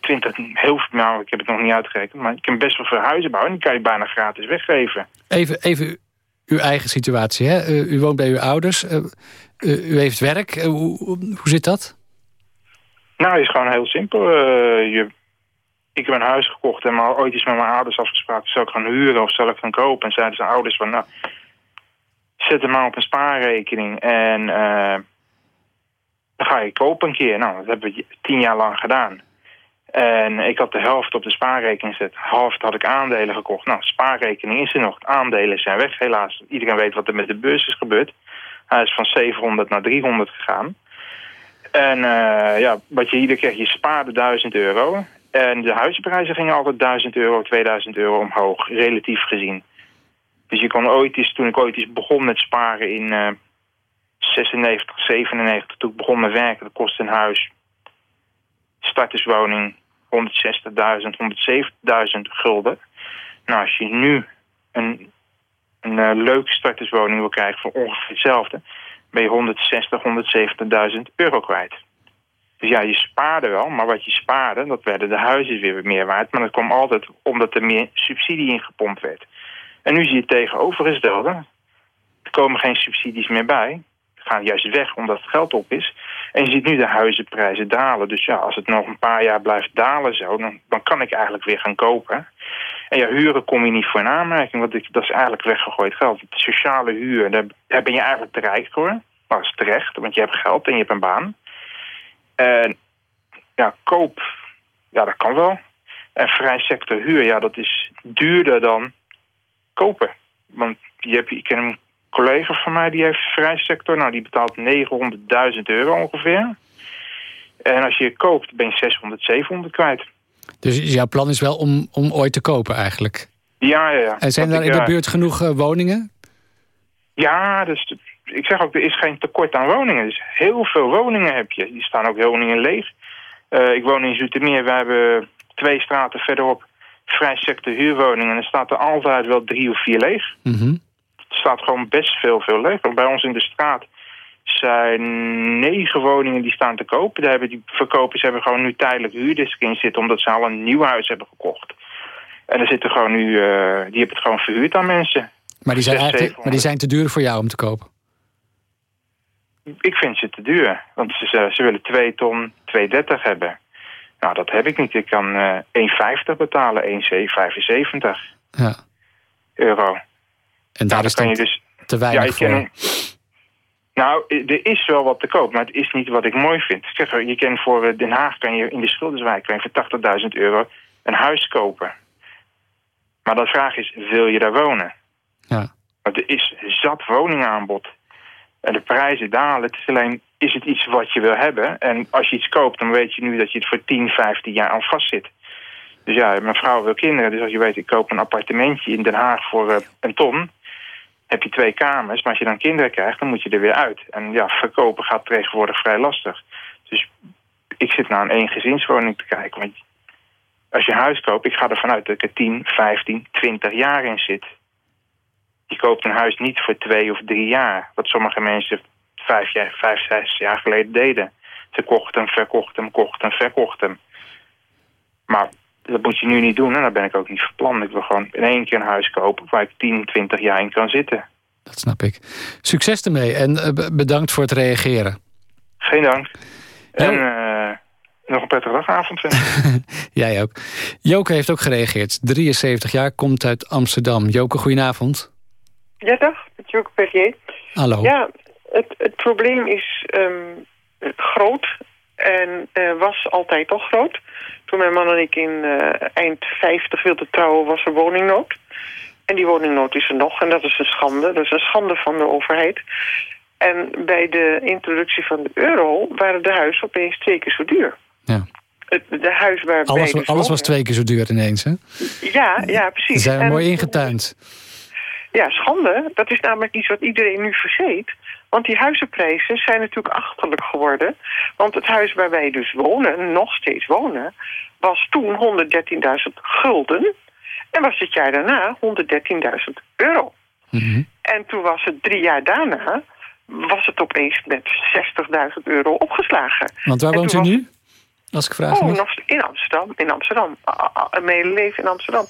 20, heel veel, nou ik heb het nog niet uitgerekend, maar je kan best wel veel huizen bouwen en die kan je bijna gratis weggeven. Even, even uw eigen situatie. Hè? U, woont bij uw ouders. eh, u, heeft werk. Eh, hoe, hoe zit dat? Nou, het is gewoon heel simpel. Je, ik heb een huis gekocht en maar ooit eens met mijn ouders afgesproken. Zal ik gaan huren of zal ik gaan kopen? En zeiden zijn ouders van, nou, zet hem maar op een spaarrekening en eh, dan ga je kopen een keer. Nou, dat hebben we tien jaar lang gedaan. En ik had de helft op de spaarrekening gezet. Helft had ik aandelen gekocht. Nou, spaarrekening is er nog. De aandelen zijn weg, helaas. Iedereen weet wat er met de beurs is gebeurd. Hij is van 700 naar 300 gegaan. En eh, ja, wat je iedere keer, je spaarde 1000 euro. En de huisprijzen gingen altijd 1000 euro, 2000 euro omhoog, relatief gezien. Dus je kon ooit eens, toen ik ooit eens begon met sparen in eh 96, 97, toen ik begon met werken, dat kostte een huis, starterswoning, 160.000, 170.000 gulden. Nou, als je nu een, een uh, leuke starterswoning wil krijgen voor ongeveer hetzelfde, ben je 160, 170.000 euro kwijt. Dus ja, je spaarde wel, maar wat je spaarde, dat werden de huizen weer meer waard. Maar dat kwam altijd omdat er meer subsidie in gepompt werd. En nu zie je het tegenovergestelde. Er komen geen subsidies meer bij. Ze gaan juist weg omdat het geld op is. En je ziet nu de huizenprijzen dalen. Dus ja, als het nog een paar jaar blijft dalen zo, dan, dan kan ik eigenlijk weer gaan kopen. En ja, huren kom je niet voor in aanmerking, want dat is eigenlijk weggegooid geld. sociale huur, daar, ben je eigenlijk te voor. Maar dat is terecht, want je hebt geld en je hebt een baan. En ja, koop, ja, dat kan wel. En vrij sector huur, ja, dat is duurder dan kopen. Want je hebt, ik ken een collega van mij die heeft vrij sector. Nou, die betaalt 900.000 euro ongeveer. En als je koopt, ben je 600, 700 kwijt. Dus jouw plan is wel om, om ooit te kopen eigenlijk? Ja, ja, ja. En zijn er in de buurt genoeg uh, woningen? Ja, dus ik zeg ook, er is geen tekort aan woningen. Dus heel veel woningen heb je. Die staan ook woningen leeg. Uh, ik woon in Zoetermeer. We hebben twee straten verderop vrij sector huurwoningen. En er staat er altijd wel drie of vier leeg. Mm Er staat gewoon best veel, veel leeg. Bij ons in de straat zijn negen woningen die staan te kopen. Daar hebben die verkopers hebben gewoon nu tijdelijk huurders in zitten... omdat ze al een nieuw huis hebben gekocht. En er zitten gewoon nu, uh, die hebben het gewoon verhuurd aan mensen. Maar die, zijn eigenlijk, maar die zijn te duur voor jou om te kopen? Ik vind ze te duur. Want ze, ze willen 2 ton, 2,30 hebben. Nou, dat heb ik niet. Ik kan uh, eh, 1,50 betalen, 1,75 ja. euro. En daar nou, is dan je dus, te weinig ja, voor? nou, er is wel wat te koop, maar het is niet wat ik mooi vind. Zeg, je kan voor eh, Den Haag kan je in de Schilderswijk kan je voor 80.000 euro een huis kopen. Maar de vraag is, wil je daar wonen? Ja. Want er is zat woningaanbod. En de prijzen dalen. Het is alleen, is het iets wat je wil hebben? En als je iets koopt, dan weet je nu dat je het voor 10, 15 jaar al vast zit. Dus ja, mijn vrouw wil kinderen. Dus als je weet, ik koop een appartementje in Den Haag voor uh, een ton... heb je twee kamers. Maar als je dan kinderen krijgt, dan moet je er weer uit. En ja, verkopen gaat tegenwoordig vrij lastig. Dus ik zit naar een eengezinswoning te kijken. Want als je huis koopt, ik ga ervan uit dat ik er 10, 15, 20 jaar in zit. Je koopt een huis niet voor twee of drie jaar. Wat sommige mensen vijf, jaar, vijf zes jaar geleden deden. Ze kochten, verkochten, hem, kochten, verkochten. hem. Maar dat moet je nu niet doen en daar ben ik ook niet verpland. Ik wil gewoon in één keer een huis kopen waar ik 10, 20 jaar in kan zitten. Dat snap ik. Succes ermee en eh, bedankt voor het reageren. Geen dank. En uh, nog een prettige dagavond. Jij ook. Joke heeft ook gereageerd. 73 jaar, komt uit Amsterdam. Joke, goedenavond. Ja, dag. Met Joke Perrier. Hallo. Ja, het, het probleem is um, groot en uh, was altijd toch groot. Toen mijn man en ik in uh, eind 50 wilden trouwen was er woningnood. En die woningnood is er nog en dat is een schande. Dat is een schande van de overheid. En bij de introductie van de euro waren de huizen opeens twee keer zo duur. Ja. De huis waarbij alles, dus alles was twee keer zo duur ineens, hè? Ja, ja precies. Ze zijn mooi ingetuind. Ja, schande. Dat is namelijk iets wat iedereen nu vergeet. Want die huizenprijzen zijn natuurlijk achterlijk geworden. Want het huis waar wij dus wonen, nog steeds wonen... was toen 113.000 gulden. En was het jaar daarna 113.000 euro. Mhm. En toen was het drie jaar daarna... was het opeens met 60.000 euro opgeslagen. Want waar woont u nu? Als ik vraag oh, nog in Amsterdam. In Amsterdam. Mijn hele leven in Amsterdam.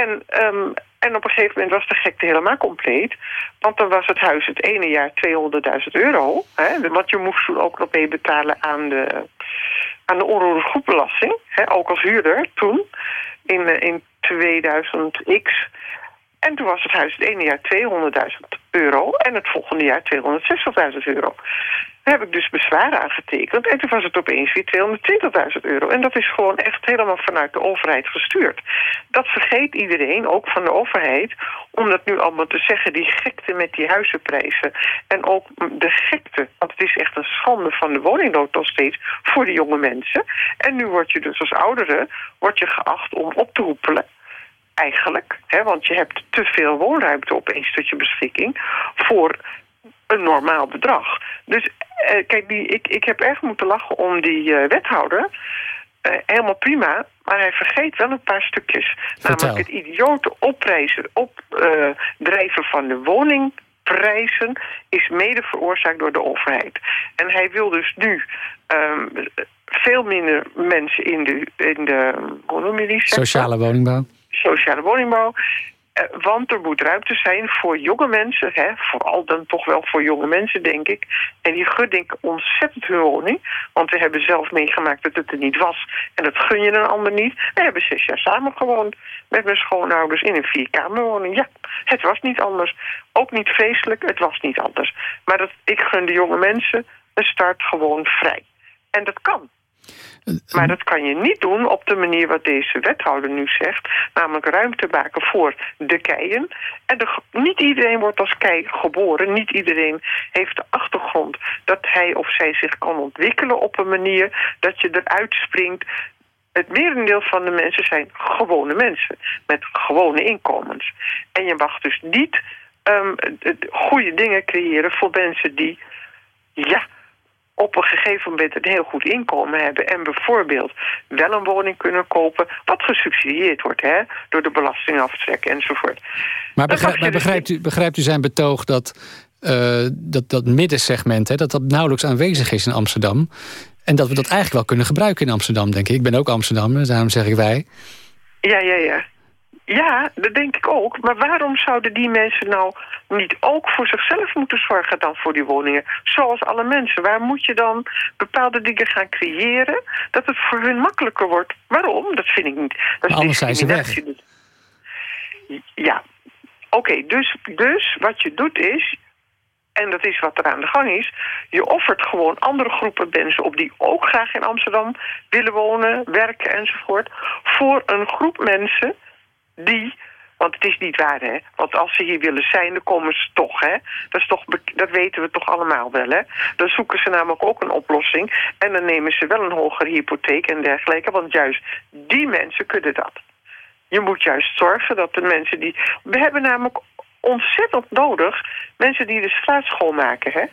En um, en op een gegeven moment was de gekte helemaal compleet. Want dan was het huis het ene jaar 200.000 euro. Hè, want je moest toen ook nog mee betalen aan de, aan de onroerende goedbelasting. Hè, ook als huurder toen, in, eh, in 2000x. En toen was het huis het ene jaar 200.000 euro en het volgende jaar 260.000 euro. Daar heb ik dus bezwaar aangetekend en toen was het opeens weer 220.000 euro. En dat is gewoon echt helemaal vanuit de overheid gestuurd. Dat vergeet iedereen, ook van de overheid, om dat nu allemaal te zeggen. Die gekte met die huizenprijzen en ook de gekte, want het is echt een schande van de woningnood nog steeds voor de jonge mensen. En nu word je dus als ouderen word je geacht om op te roepelen eigenlijk. Hè, want je hebt te veel woonruimte opeens tot je beschikking... voor een normaal bedrag. Dus eh, kijk, die, ik, ik heb erg moeten lachen om die eh, wethouder. Eh, helemaal prima, maar hij vergeet wel een paar stukjes. Vertel. Namelijk het idiote opdrijven van de woningprijzen is mede veroorzaakt door de overheid. En hij wil dus nu ehm, veel minder mensen in de, in de hoe noem je die sector? Sociale woningbouw. sociale woningbouw. Eh, want er moet ruimte zijn voor jonge mensen, hè, vooral dan toch wel voor jonge mensen, denk ik. En die gun ik ontzettend hun woning. Want we hebben zelf meegemaakt dat het er niet was. En dat gun je een ander niet. We hebben zes jaar samen gewoond met mijn schoonouders in een vierkamerwoning. Ja, het was niet anders. Ook niet vreselijk, het was niet anders. Maar dat, ik gun de jonge mensen een start gewoon vrij. En dat kan. Maar dat kan je niet doen op de manier wat deze wethouder nu zegt. Namelijk ruimte maken voor de keien. En niet iedereen wordt als kei geboren. Niet iedereen heeft de achtergrond dat hij of zij zich kan ontwikkelen op een manier dat je eruit springt. Het merendeel van de mensen zijn gewone mensen met gewone inkomens. En je mag dus niet um, goede dingen creëren voor mensen die ja, op een gegeven moment een heel goed inkomen hebben... en bijvoorbeeld wel een woning kunnen kopen... wat gesubsidieerd wordt hè, door de belastingaftrek enzovoort. Maar, begrijp, maar dus begrijpt, u, begrijpt u zijn betoog dat uh, dat, dat middensegment... Hè, dat dat nauwelijks aanwezig is in Amsterdam... en dat we dat eigenlijk wel kunnen gebruiken in Amsterdam, denk ik. Ik ben ook Amsterdammer, daarom zeg ik wij. Ja, ja, ja. Ja, dat denk ik ook. Maar waarom zouden die mensen nou niet ook voor zichzelf moeten zorgen dan voor die woningen? Zoals alle mensen. Waar moet je dan bepaalde dingen gaan creëren dat het voor hun makkelijker wordt? Waarom? Dat vind ik niet. Dat is Anders zijn ze weg. Ja. Oké, okay, dus, dus wat je doet is... En dat is wat er aan de gang is. Je offert gewoon andere groepen mensen op die ook graag in Amsterdam willen wonen, werken enzovoort. Voor een groep mensen die, want het is niet waar hè, want als ze hier willen zijn, dan komen ze toch hè. Dat, is toch, dat weten we toch allemaal wel hè. Dan zoeken ze namelijk ook een oplossing en dan nemen ze wel een hogere hypotheek en dergelijke, want juist die mensen kunnen dat. Je moet juist zorgen dat de mensen die... We hebben namelijk ontzettend nodig mensen die de straat schoonmaken hè.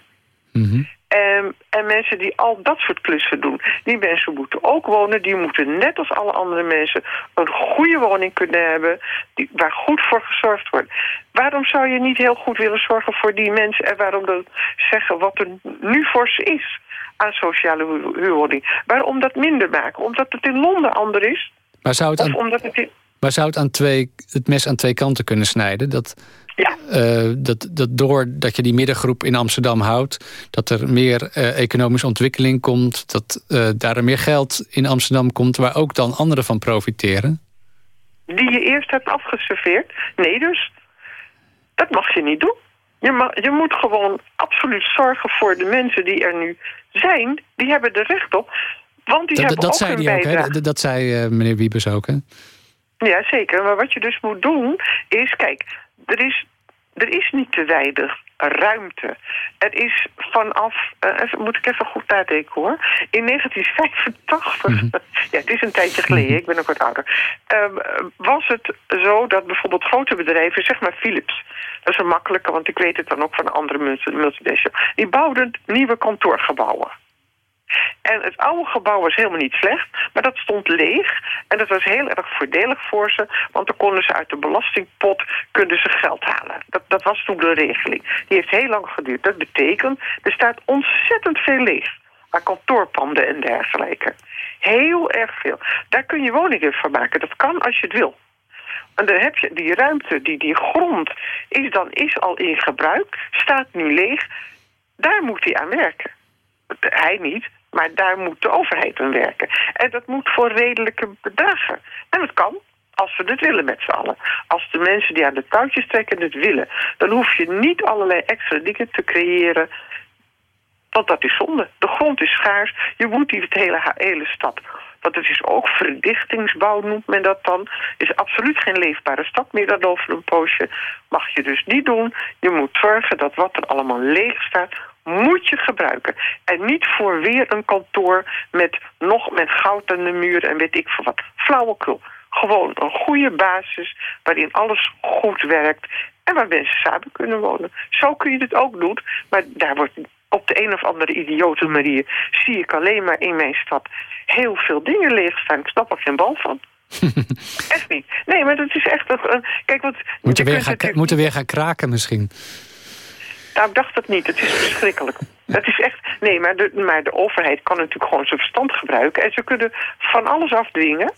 Mm. En, en, mensen die al dat soort klussen doen. Die mensen moeten ook wonen. Die moeten net als alle andere mensen een goede woning kunnen hebben. Die, waar goed voor gezorgd wordt. Waarom zou je niet heel goed willen zorgen voor die mensen? En waarom dan zeggen wat er nu voor ze is aan sociale huurwoning? Waarom dat minder maken? Omdat het in Londen anders is? Maar zou het, aan, of omdat het, in... maar zou het, aan twee, het mes aan twee kanten kunnen snijden? Dat ja. Uh, dat, dat doordat je die middengroep in Amsterdam houdt... dat er meer uh, economische ontwikkeling komt... dat uh, daar er meer geld in Amsterdam komt... waar ook dan anderen van profiteren? Die je eerst hebt afgeserveerd? Nee dus. Dat mag je niet doen. Je, mag, je moet gewoon absoluut zorgen voor de mensen die er nu zijn. Die hebben er recht op. Want die dat, hebben dat ook zei bijdrage. hè? Dat zei meneer Wiebes ook, hè? Ja, zeker. Maar wat je dus moet doen is... Kijk, er is, er is niet te weinig ruimte. Er is vanaf, uh, even, moet ik even goed nadenken hoor. In 1985, mm -hmm. ja het is een tijdje geleden, ik ben ook wat ouder. Uh, was het zo dat bijvoorbeeld grote bedrijven, zeg maar Philips. Dat is een makkelijke, want ik weet het dan ook van andere multinationals. Die bouwden nieuwe kantoorgebouwen. En het oude gebouw was helemaal niet slecht, maar dat stond leeg. En dat was heel erg voordelig voor ze, want dan konden ze uit de belastingpot kunnen ze geld halen. Dat, dat was toen de regeling. Die heeft heel lang geduurd. Dat betekent, er staat ontzettend veel leeg. Aan kantoorpanden en dergelijke. Heel erg veel. Daar kun je woningen van maken. Dat kan als je het wil. En dan heb je die ruimte, die, die grond, is dan is al in gebruik, staat nu leeg. Daar moet hij aan werken. Hij niet, maar daar moet de overheid aan werken. En dat moet voor redelijke bedragen. En dat kan, als we het willen met z'n allen. Als de mensen die aan de touwtjes trekken het willen... dan hoef je niet allerlei extra dingen te creëren... want dat is zonde. De grond is schaars. Je moet niet het hele, hele stad... Want het is ook verdichtingsbouw, noemt men dat dan. is absoluut geen leefbare stad meer dan over een poosje. Mag je dus niet doen. Je moet zorgen dat wat er allemaal leeg staat moet je gebruiken. En niet voor weer een kantoor met nog met goud aan de muur en weet ik veel wat. Flauwekul. Gewoon een goede basis waarin alles goed werkt. En waar mensen samen kunnen wonen. Zo kun je het ook doen. Maar daar wordt op de een of andere idiote manier... zie ik alleen maar in mijn stad heel veel dingen leeg staan. Ik snap er geen bal van. echt niet. Nee, maar dat is echt... Een, kijk, wat, moet, je weer gaan, moet er weer gaan kraken misschien? Nou, ik dacht het niet. Het is verschrikkelijk. Het is echt... Nee, maar de, maar de overheid kan natuurlijk gewoon zijn verstand gebruiken. En ze kunnen van alles afdwingen.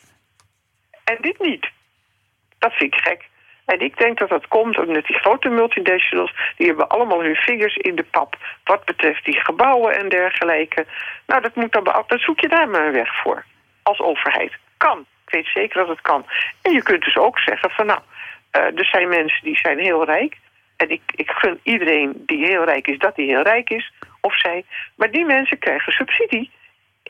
En dit niet. Dat vind ik gek. En ik denk dat dat komt omdat die grote multinationals... die hebben allemaal hun vingers in de pap... wat betreft die gebouwen en dergelijke. Nou, dat moet dan, dan zoek je daar maar een weg voor. Als overheid. Kan. Ik weet zeker dat het kan. En je kunt dus ook zeggen van nou... Uh, er zijn mensen die zijn heel rijk... En ik, ik gun iedereen die heel rijk is, dat hij heel rijk is, of zij. Maar die mensen krijgen subsidie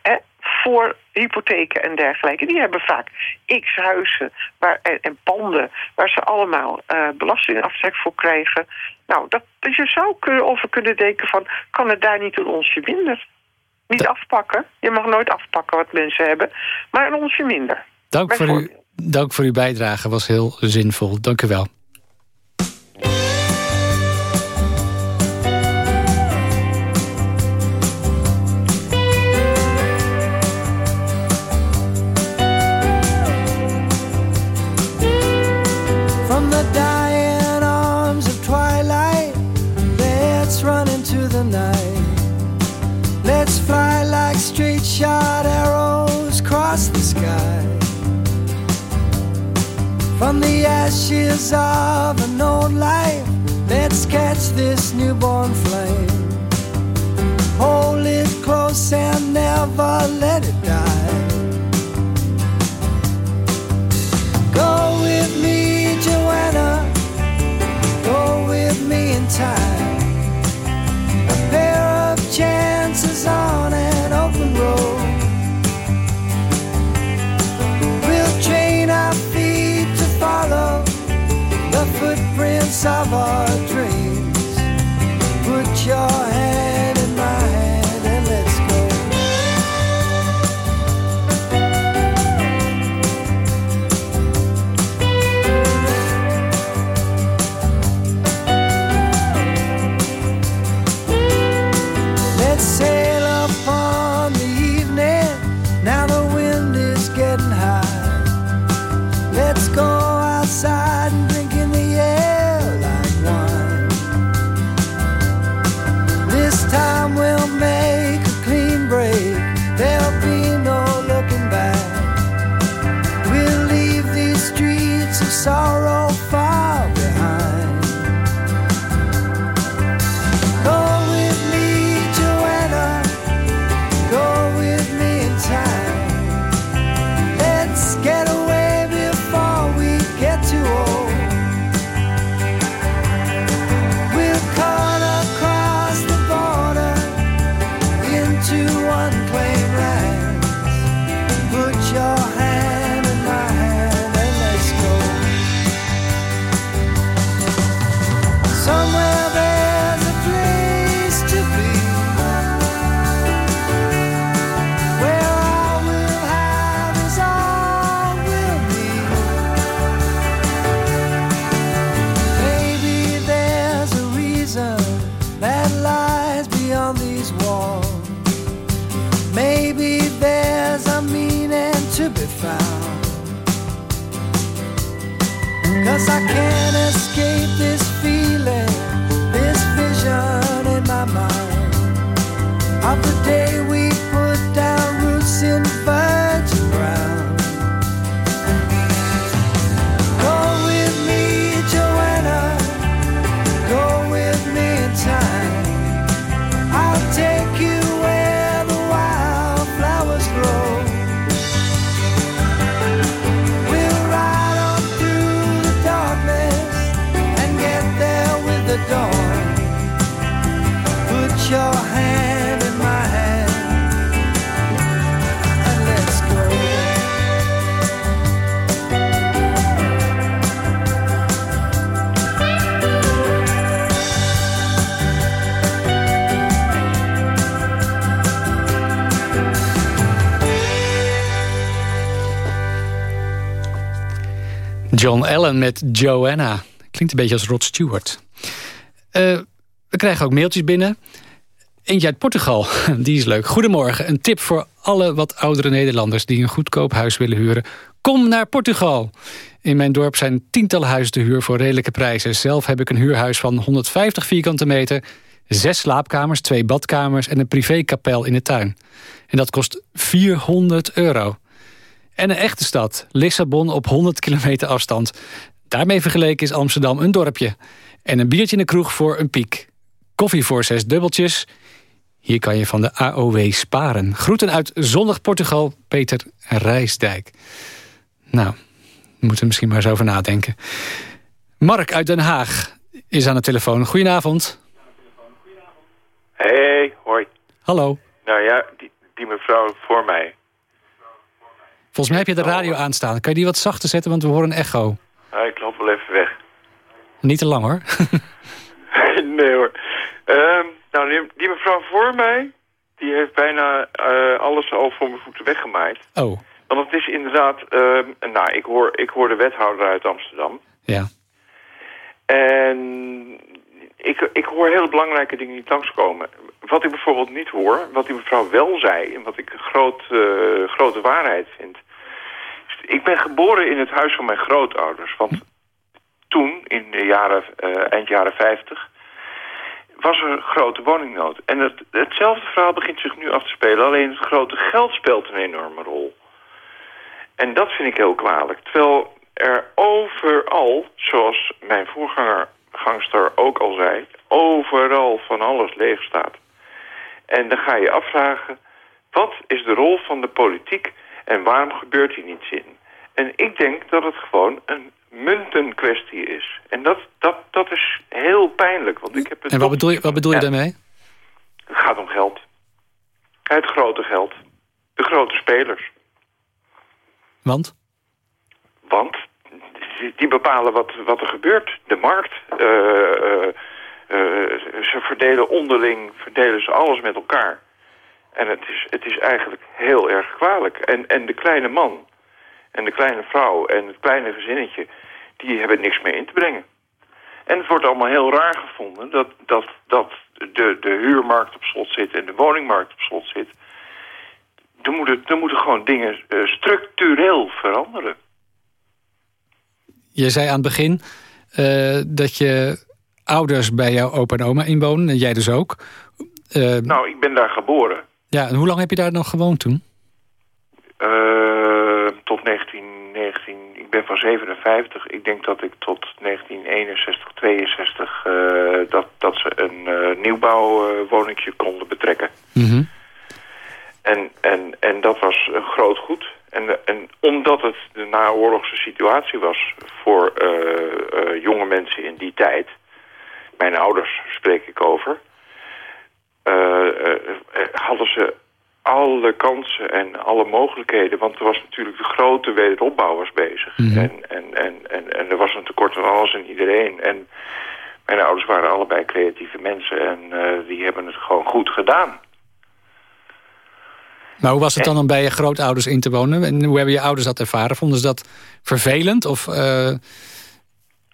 hè, voor hypotheken en dergelijke. Die hebben vaak x huizen waar, en, panden waar ze allemaal uh, belastingaftrek voor krijgen. Nou, dat, dus je zou kunnen, over kunnen denken van, kan het daar niet een onsje minder? Niet afpakken. Je mag nooit afpakken wat mensen hebben, maar een onsje minder. Dank voor, u, dank voor uw bijdrage, was heel zinvol. Dank u wel. From the ashes of an old life, let's catch this newborn flame. Hold it close and never let it die. Go with me, Joanna. Go with me in time. A pair of chances of our dreams. Put your John Allen met Joanna. Klinkt een beetje als Rod Stewart. Uh, we krijgen ook mailtjes binnen. Eentje uit Portugal, die is leuk. Goedemorgen, een tip voor alle wat oudere Nederlanders... die een goedkoop huis willen huren. Kom naar Portugal. In mijn dorp zijn tientallen huizen te huur voor redelijke prijzen. Zelf heb ik een huurhuis van 150 vierkante meter... zes slaapkamers, twee badkamers en een privékapel in de tuin. En dat kost 400 euro. En een echte stad, Lissabon op 100 kilometer afstand. Daarmee vergeleken is Amsterdam een dorpje. En een biertje in de kroeg voor een piek. Koffie voor zes dubbeltjes. Hier kan je van de AOW sparen. Groeten uit zonnig Portugal, Peter Rijsdijk. Nou, we moeten misschien maar eens over nadenken. Mark uit Den Haag is aan de telefoon. Goedenavond. Hey, hoi. Hallo. Nou ja, die, die mevrouw voor mij. Volgens mij heb je de radio aanstaan. Kan je die wat zachter zetten, want we horen een echo. Ah, ik loop wel even weg. Niet te lang hoor. nee hoor. Um, nou, die, die, mevrouw voor mij, die heeft bijna uh, alles al voor mijn voeten weggemaaid. Oh. Want het is inderdaad, uh, nou, ik hoor, ik hoor de wethouder uit Amsterdam. Ja. En ik, ik hoor hele belangrijke dingen niet langskomen. Wat ik bijvoorbeeld niet hoor, wat die mevrouw wel zei... en wat ik een groot, uh, grote waarheid vind... ik ben geboren in het huis van mijn grootouders. Want toen, in de jaren, uh, eind jaren 50 was er grote woningnood. En het, hetzelfde verhaal begint zich nu af te spelen. Alleen het grote geld speelt een enorme rol. En dat vind ik heel kwalijk. Terwijl er overal, zoals mijn voorgangster ook al zei... overal van alles leeg staat. En dan ga je afvragen... wat is de rol van de politiek en waarom gebeurt hier niets in? En ik denk dat het gewoon een muntenkwestie is. En dat, dat, dat is heel pijnlijk. Want ik heb het en wat bedoel je, wat bedoel je daarmee? Het gaat om geld. Het grote geld. De grote spelers. Want? Want die bepalen wat, wat er gebeurt. De markt. Uh, uh, uh, ze verdelen onderling, verdelen ze alles met elkaar. En het is, het is eigenlijk heel erg kwalijk. En, en de kleine man en de kleine vrouw en het kleine gezinnetje... die hebben niks meer in te brengen. En het wordt allemaal heel raar gevonden dat, dat, dat de, de huurmarkt op slot zit en de woningmarkt op slot zit. Er moeten, er moeten gewoon dingen uh, structureel veranderen. Je zei aan het begin uh, dat je ouders bij jouw opa en oma inwonen en jij dus ook. Uh, nou, ik ben daar geboren. Ja, en hoe lang heb je daar nog gewoond toen? tot 1919 ik ben van 57. Ik denk dat ik tot 1961, 62... Uh, dat, dat ze een uh, nieuwbouwwoningje konden betrekken. Mm en, en, en dat was een groot goed. En, en omdat het de naoorlogse situatie was voor jonge mensen in die tijd... mijn ouders spreek ik over... hadden ze alle kansen en alle mogelijkheden. Want er was natuurlijk de grote wederopbouw was bezig. Mhm. en, en, en, en, en er was een tekort aan alles en iedereen. En mijn ouders waren allebei creatieve mensen. En uh, die hebben het gewoon goed gedaan. Maar hoe was het dan om bij je grootouders in te wonen? En hoe hebben je ouders dat ervaren? Vonden ze dat vervelend? Of... Uh...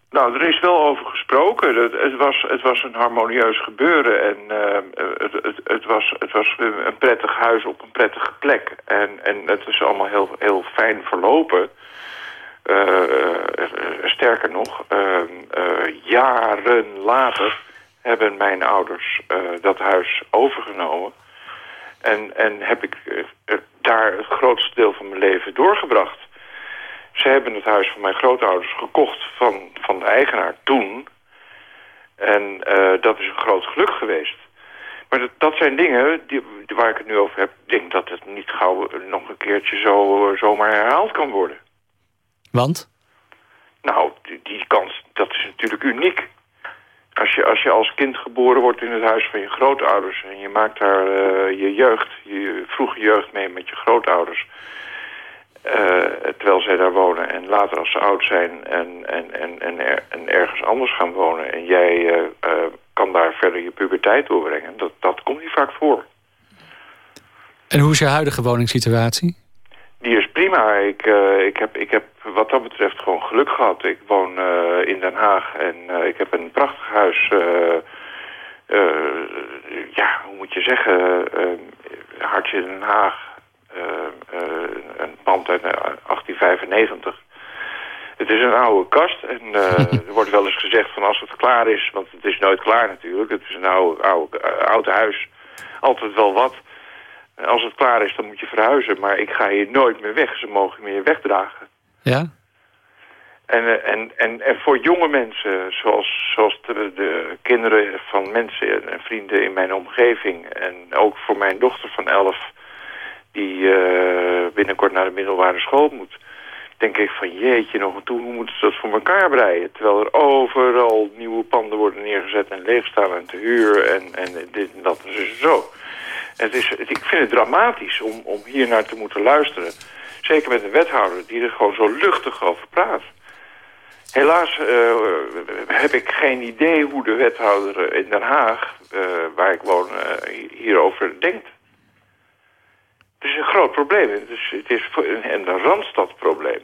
Nou, er is wel over gesproken. Het, het, was, het was een harmonieus gebeuren en uh, het, het, het, was, het was een prettig huis op een prettige plek. En, en het is allemaal heel, heel fijn verlopen. Uh, sterker nog, jaren later hebben mijn ouders dat huis overgenomen. En, en heb ik daar het grootste deel van mijn leven doorgebracht. Ze hebben het huis van mijn grootouders gekocht van, van de eigenaar toen. En uh, dat is een groot geluk geweest. Maar dat, dat zijn dingen die, die, waar ik het nu over heb. Ik denk dat het niet gauw nog een keertje zo, zomaar herhaald kan worden. Want? Nou, die, die kans, dat is natuurlijk uniek. Als je, als je als kind geboren wordt in het huis van je grootouders... en je maakt daar uh, je jeugd, je vroege jeugd mee met je grootouders... Uh, terwijl zij daar wonen. En later als ze oud zijn en, en, en, en, er, en ergens anders gaan wonen... en jij uh, uh, kan daar verder je puberteit doorbrengen. Dat, dat komt niet vaak voor. En hoe is je huidige woningssituatie? Die is prima. Ik, ik, heb, ik heb wat dat betreft gewoon geluk gehad. Ik woon in Den Haag en ik heb een prachtig huis. ja, hoe moet je zeggen? Hartje Den Haag. Een pand uit 1895. Het is een oude kast en er wordt wel eens gezegd van als het klaar is... want het is nooit klaar natuurlijk. Het is een oude, oude, oud huis. Altijd wel wat... Als het klaar is, dan moet je verhuizen. Maar ik ga hier nooit meer weg. Ze mogen meer wegdragen. Ja? En, eh, en, en, en voor jonge mensen, zoals, zoals de, de kinderen van mensen en vrienden in mijn omgeving... en ook voor mijn dochter van elf, die uh, binnenkort naar de middelbare school moet... denk ik van jeetje nog en toe, hoe moeten ze dat voor elkaar breien? Terwijl er overal nieuwe panden worden neergezet en leegstaan en te huur en, en dit en dat en zo. Het is, ik vind het dramatisch om, om hier naar te moeten luisteren. Zeker met een wethouder die er gewoon zo luchtig over praat. Helaas uh, heb ik geen idee hoe de wethouder in Den Haag, uh, waar ik woon, hierover denkt. Het is een groot probleem. Het is, het is een, een Randstadprobleem.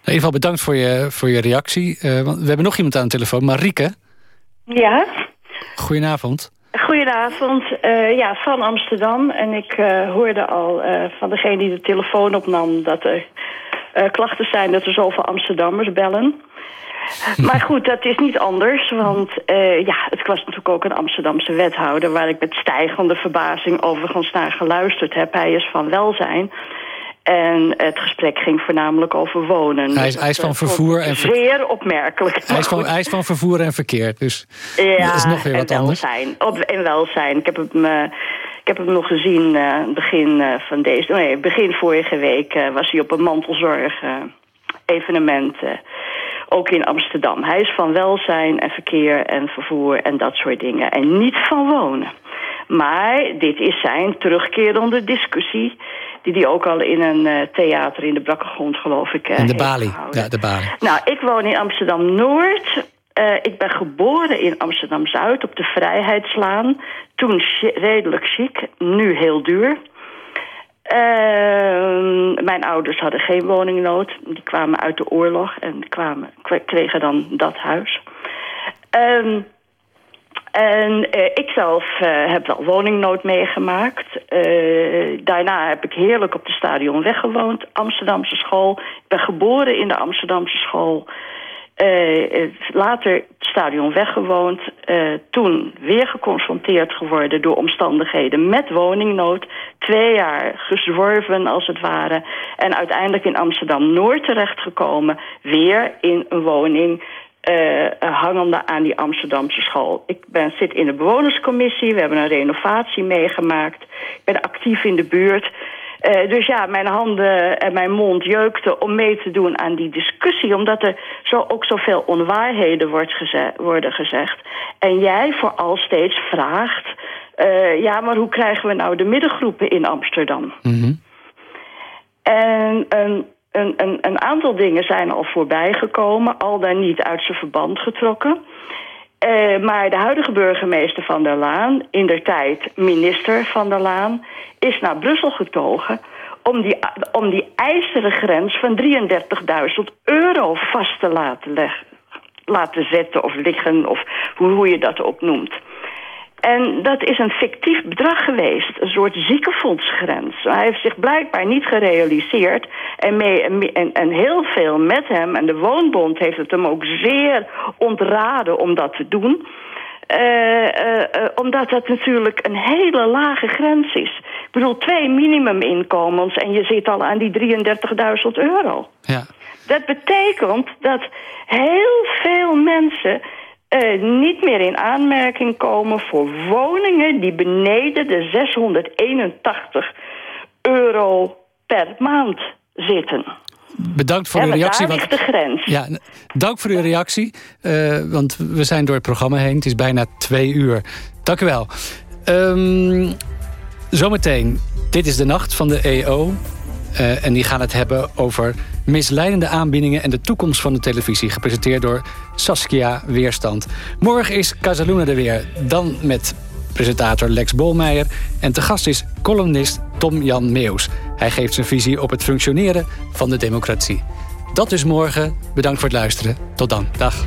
In ieder geval bedankt voor je, voor je reactie. want we hebben nog iemand aan de telefoon, Marieke. Ja. Goedenavond. Goedenavond, uh, ja, van Amsterdam. En ik uh, hoorde al uh, van degene die de telefoon opnam... dat er klachten zijn dat er zoveel Amsterdammers bellen. Maar goed, dat is niet anders, want ja, het was natuurlijk ook een Amsterdamse wethouder... waar ik met stijgende verbazing overigens naar geluisterd heb. Hij is van welzijn. En het gesprek ging voornamelijk over wonen. Hij is, hij is van vervoer en verkeer. Zeer opmerkelijk. Hij is, van, hij is van vervoer en verkeer, dus ja, dat is nog weer wat en anders. Welzijn. Op, en welzijn. Ik heb hem, uh, ik heb hem nog gezien uh, begin uh, van deze... Nee, begin vorige week was hij op een mantelzorg evenement... ook in Amsterdam. Hij is van welzijn en verkeer en vervoer en dat soort dingen. En niet van wonen. Maar dit is zijn terugkerende discussie die die ook al in een uh, theater in de Brakkengrond, geloof ik, uh, In de Bali, ja, de Bali. Nou, ik woon in Amsterdam-Noord. Uh, ik ben geboren in Amsterdam-Zuid op de Vrijheidslaan. Toen redelijk chic, nu heel duur. Mijn ouders hadden geen woningnood. Die kwamen uit de oorlog en kwamen, kregen dan dat huis. Uh, en uh, ik zelf uh, heb wel woningnood meegemaakt. Uh, daarna heb ik heerlijk op de stadion weggewoond. Amsterdamse school. Ik ben geboren in de Amsterdamse school. Later het stadion weggewoond. toen weer geconfronteerd geworden door omstandigheden met woningnood. Twee jaar gezworven als het ware. En uiteindelijk in Amsterdam-Noord terechtgekomen. Weer in een woning uh, hangende aan die Amsterdamse school. Ik ben, zit in de bewonerscommissie, we hebben een renovatie meegemaakt. Ik ben actief in de buurt. Uh, dus ja, mijn handen en mijn mond jeukten om mee te doen aan die discussie... omdat er zo ook zoveel onwaarheden wordt geze worden gezegd. En jij vooral steeds vraagt... Uh, ja, maar hoe krijgen we nou de middengroepen in Amsterdam? Mm -hmm. En... Um, een, een, een aantal dingen zijn al voorbij gekomen, al dan niet uit zijn verband getrokken. Uh, maar de huidige burgemeester van der Laan, in der tijd minister van der Laan, is naar Brussel getogen om die, om die ijzeren grens van 33.000 euro vast te laten, leggen, laten zetten of liggen, of hoe, hoe je dat ook noemt. En dat is een fictief bedrag geweest, een soort ziekenfondsgrens. Hij heeft zich blijkbaar niet gerealiseerd en, mee, en, en heel veel met hem. En de Woonbond heeft het hem ook zeer ontraden om dat te doen. Uh, uh, uh, omdat dat natuurlijk een hele lage grens is. Ik bedoel, twee minimuminkomens en je zit al aan die 33.000 euro. Ja. Dat betekent dat heel veel mensen uh, niet meer in aanmerking komen voor woningen die beneden de 681 euro per maand zitten. Bedankt voor uw reactie. Daar ligt de grens. Ja, dank voor uw reactie, uh, want we zijn door het programma heen. Het is bijna twee uur. Dank u wel. Um, zometeen, dit is de nacht van de EO. Uh, en die gaan het hebben over misleidende aanbiedingen... en de toekomst van de televisie. Gepresenteerd door Saskia Weerstand. Morgen is Casaluna er weer. Dan met presentator Lex Bolmeijer... en te gast is columnist Tom-Jan Meeuws. Hij geeft zijn visie op het functioneren van de democratie. Dat dus morgen. Bedankt voor het luisteren. Tot dan. Dag.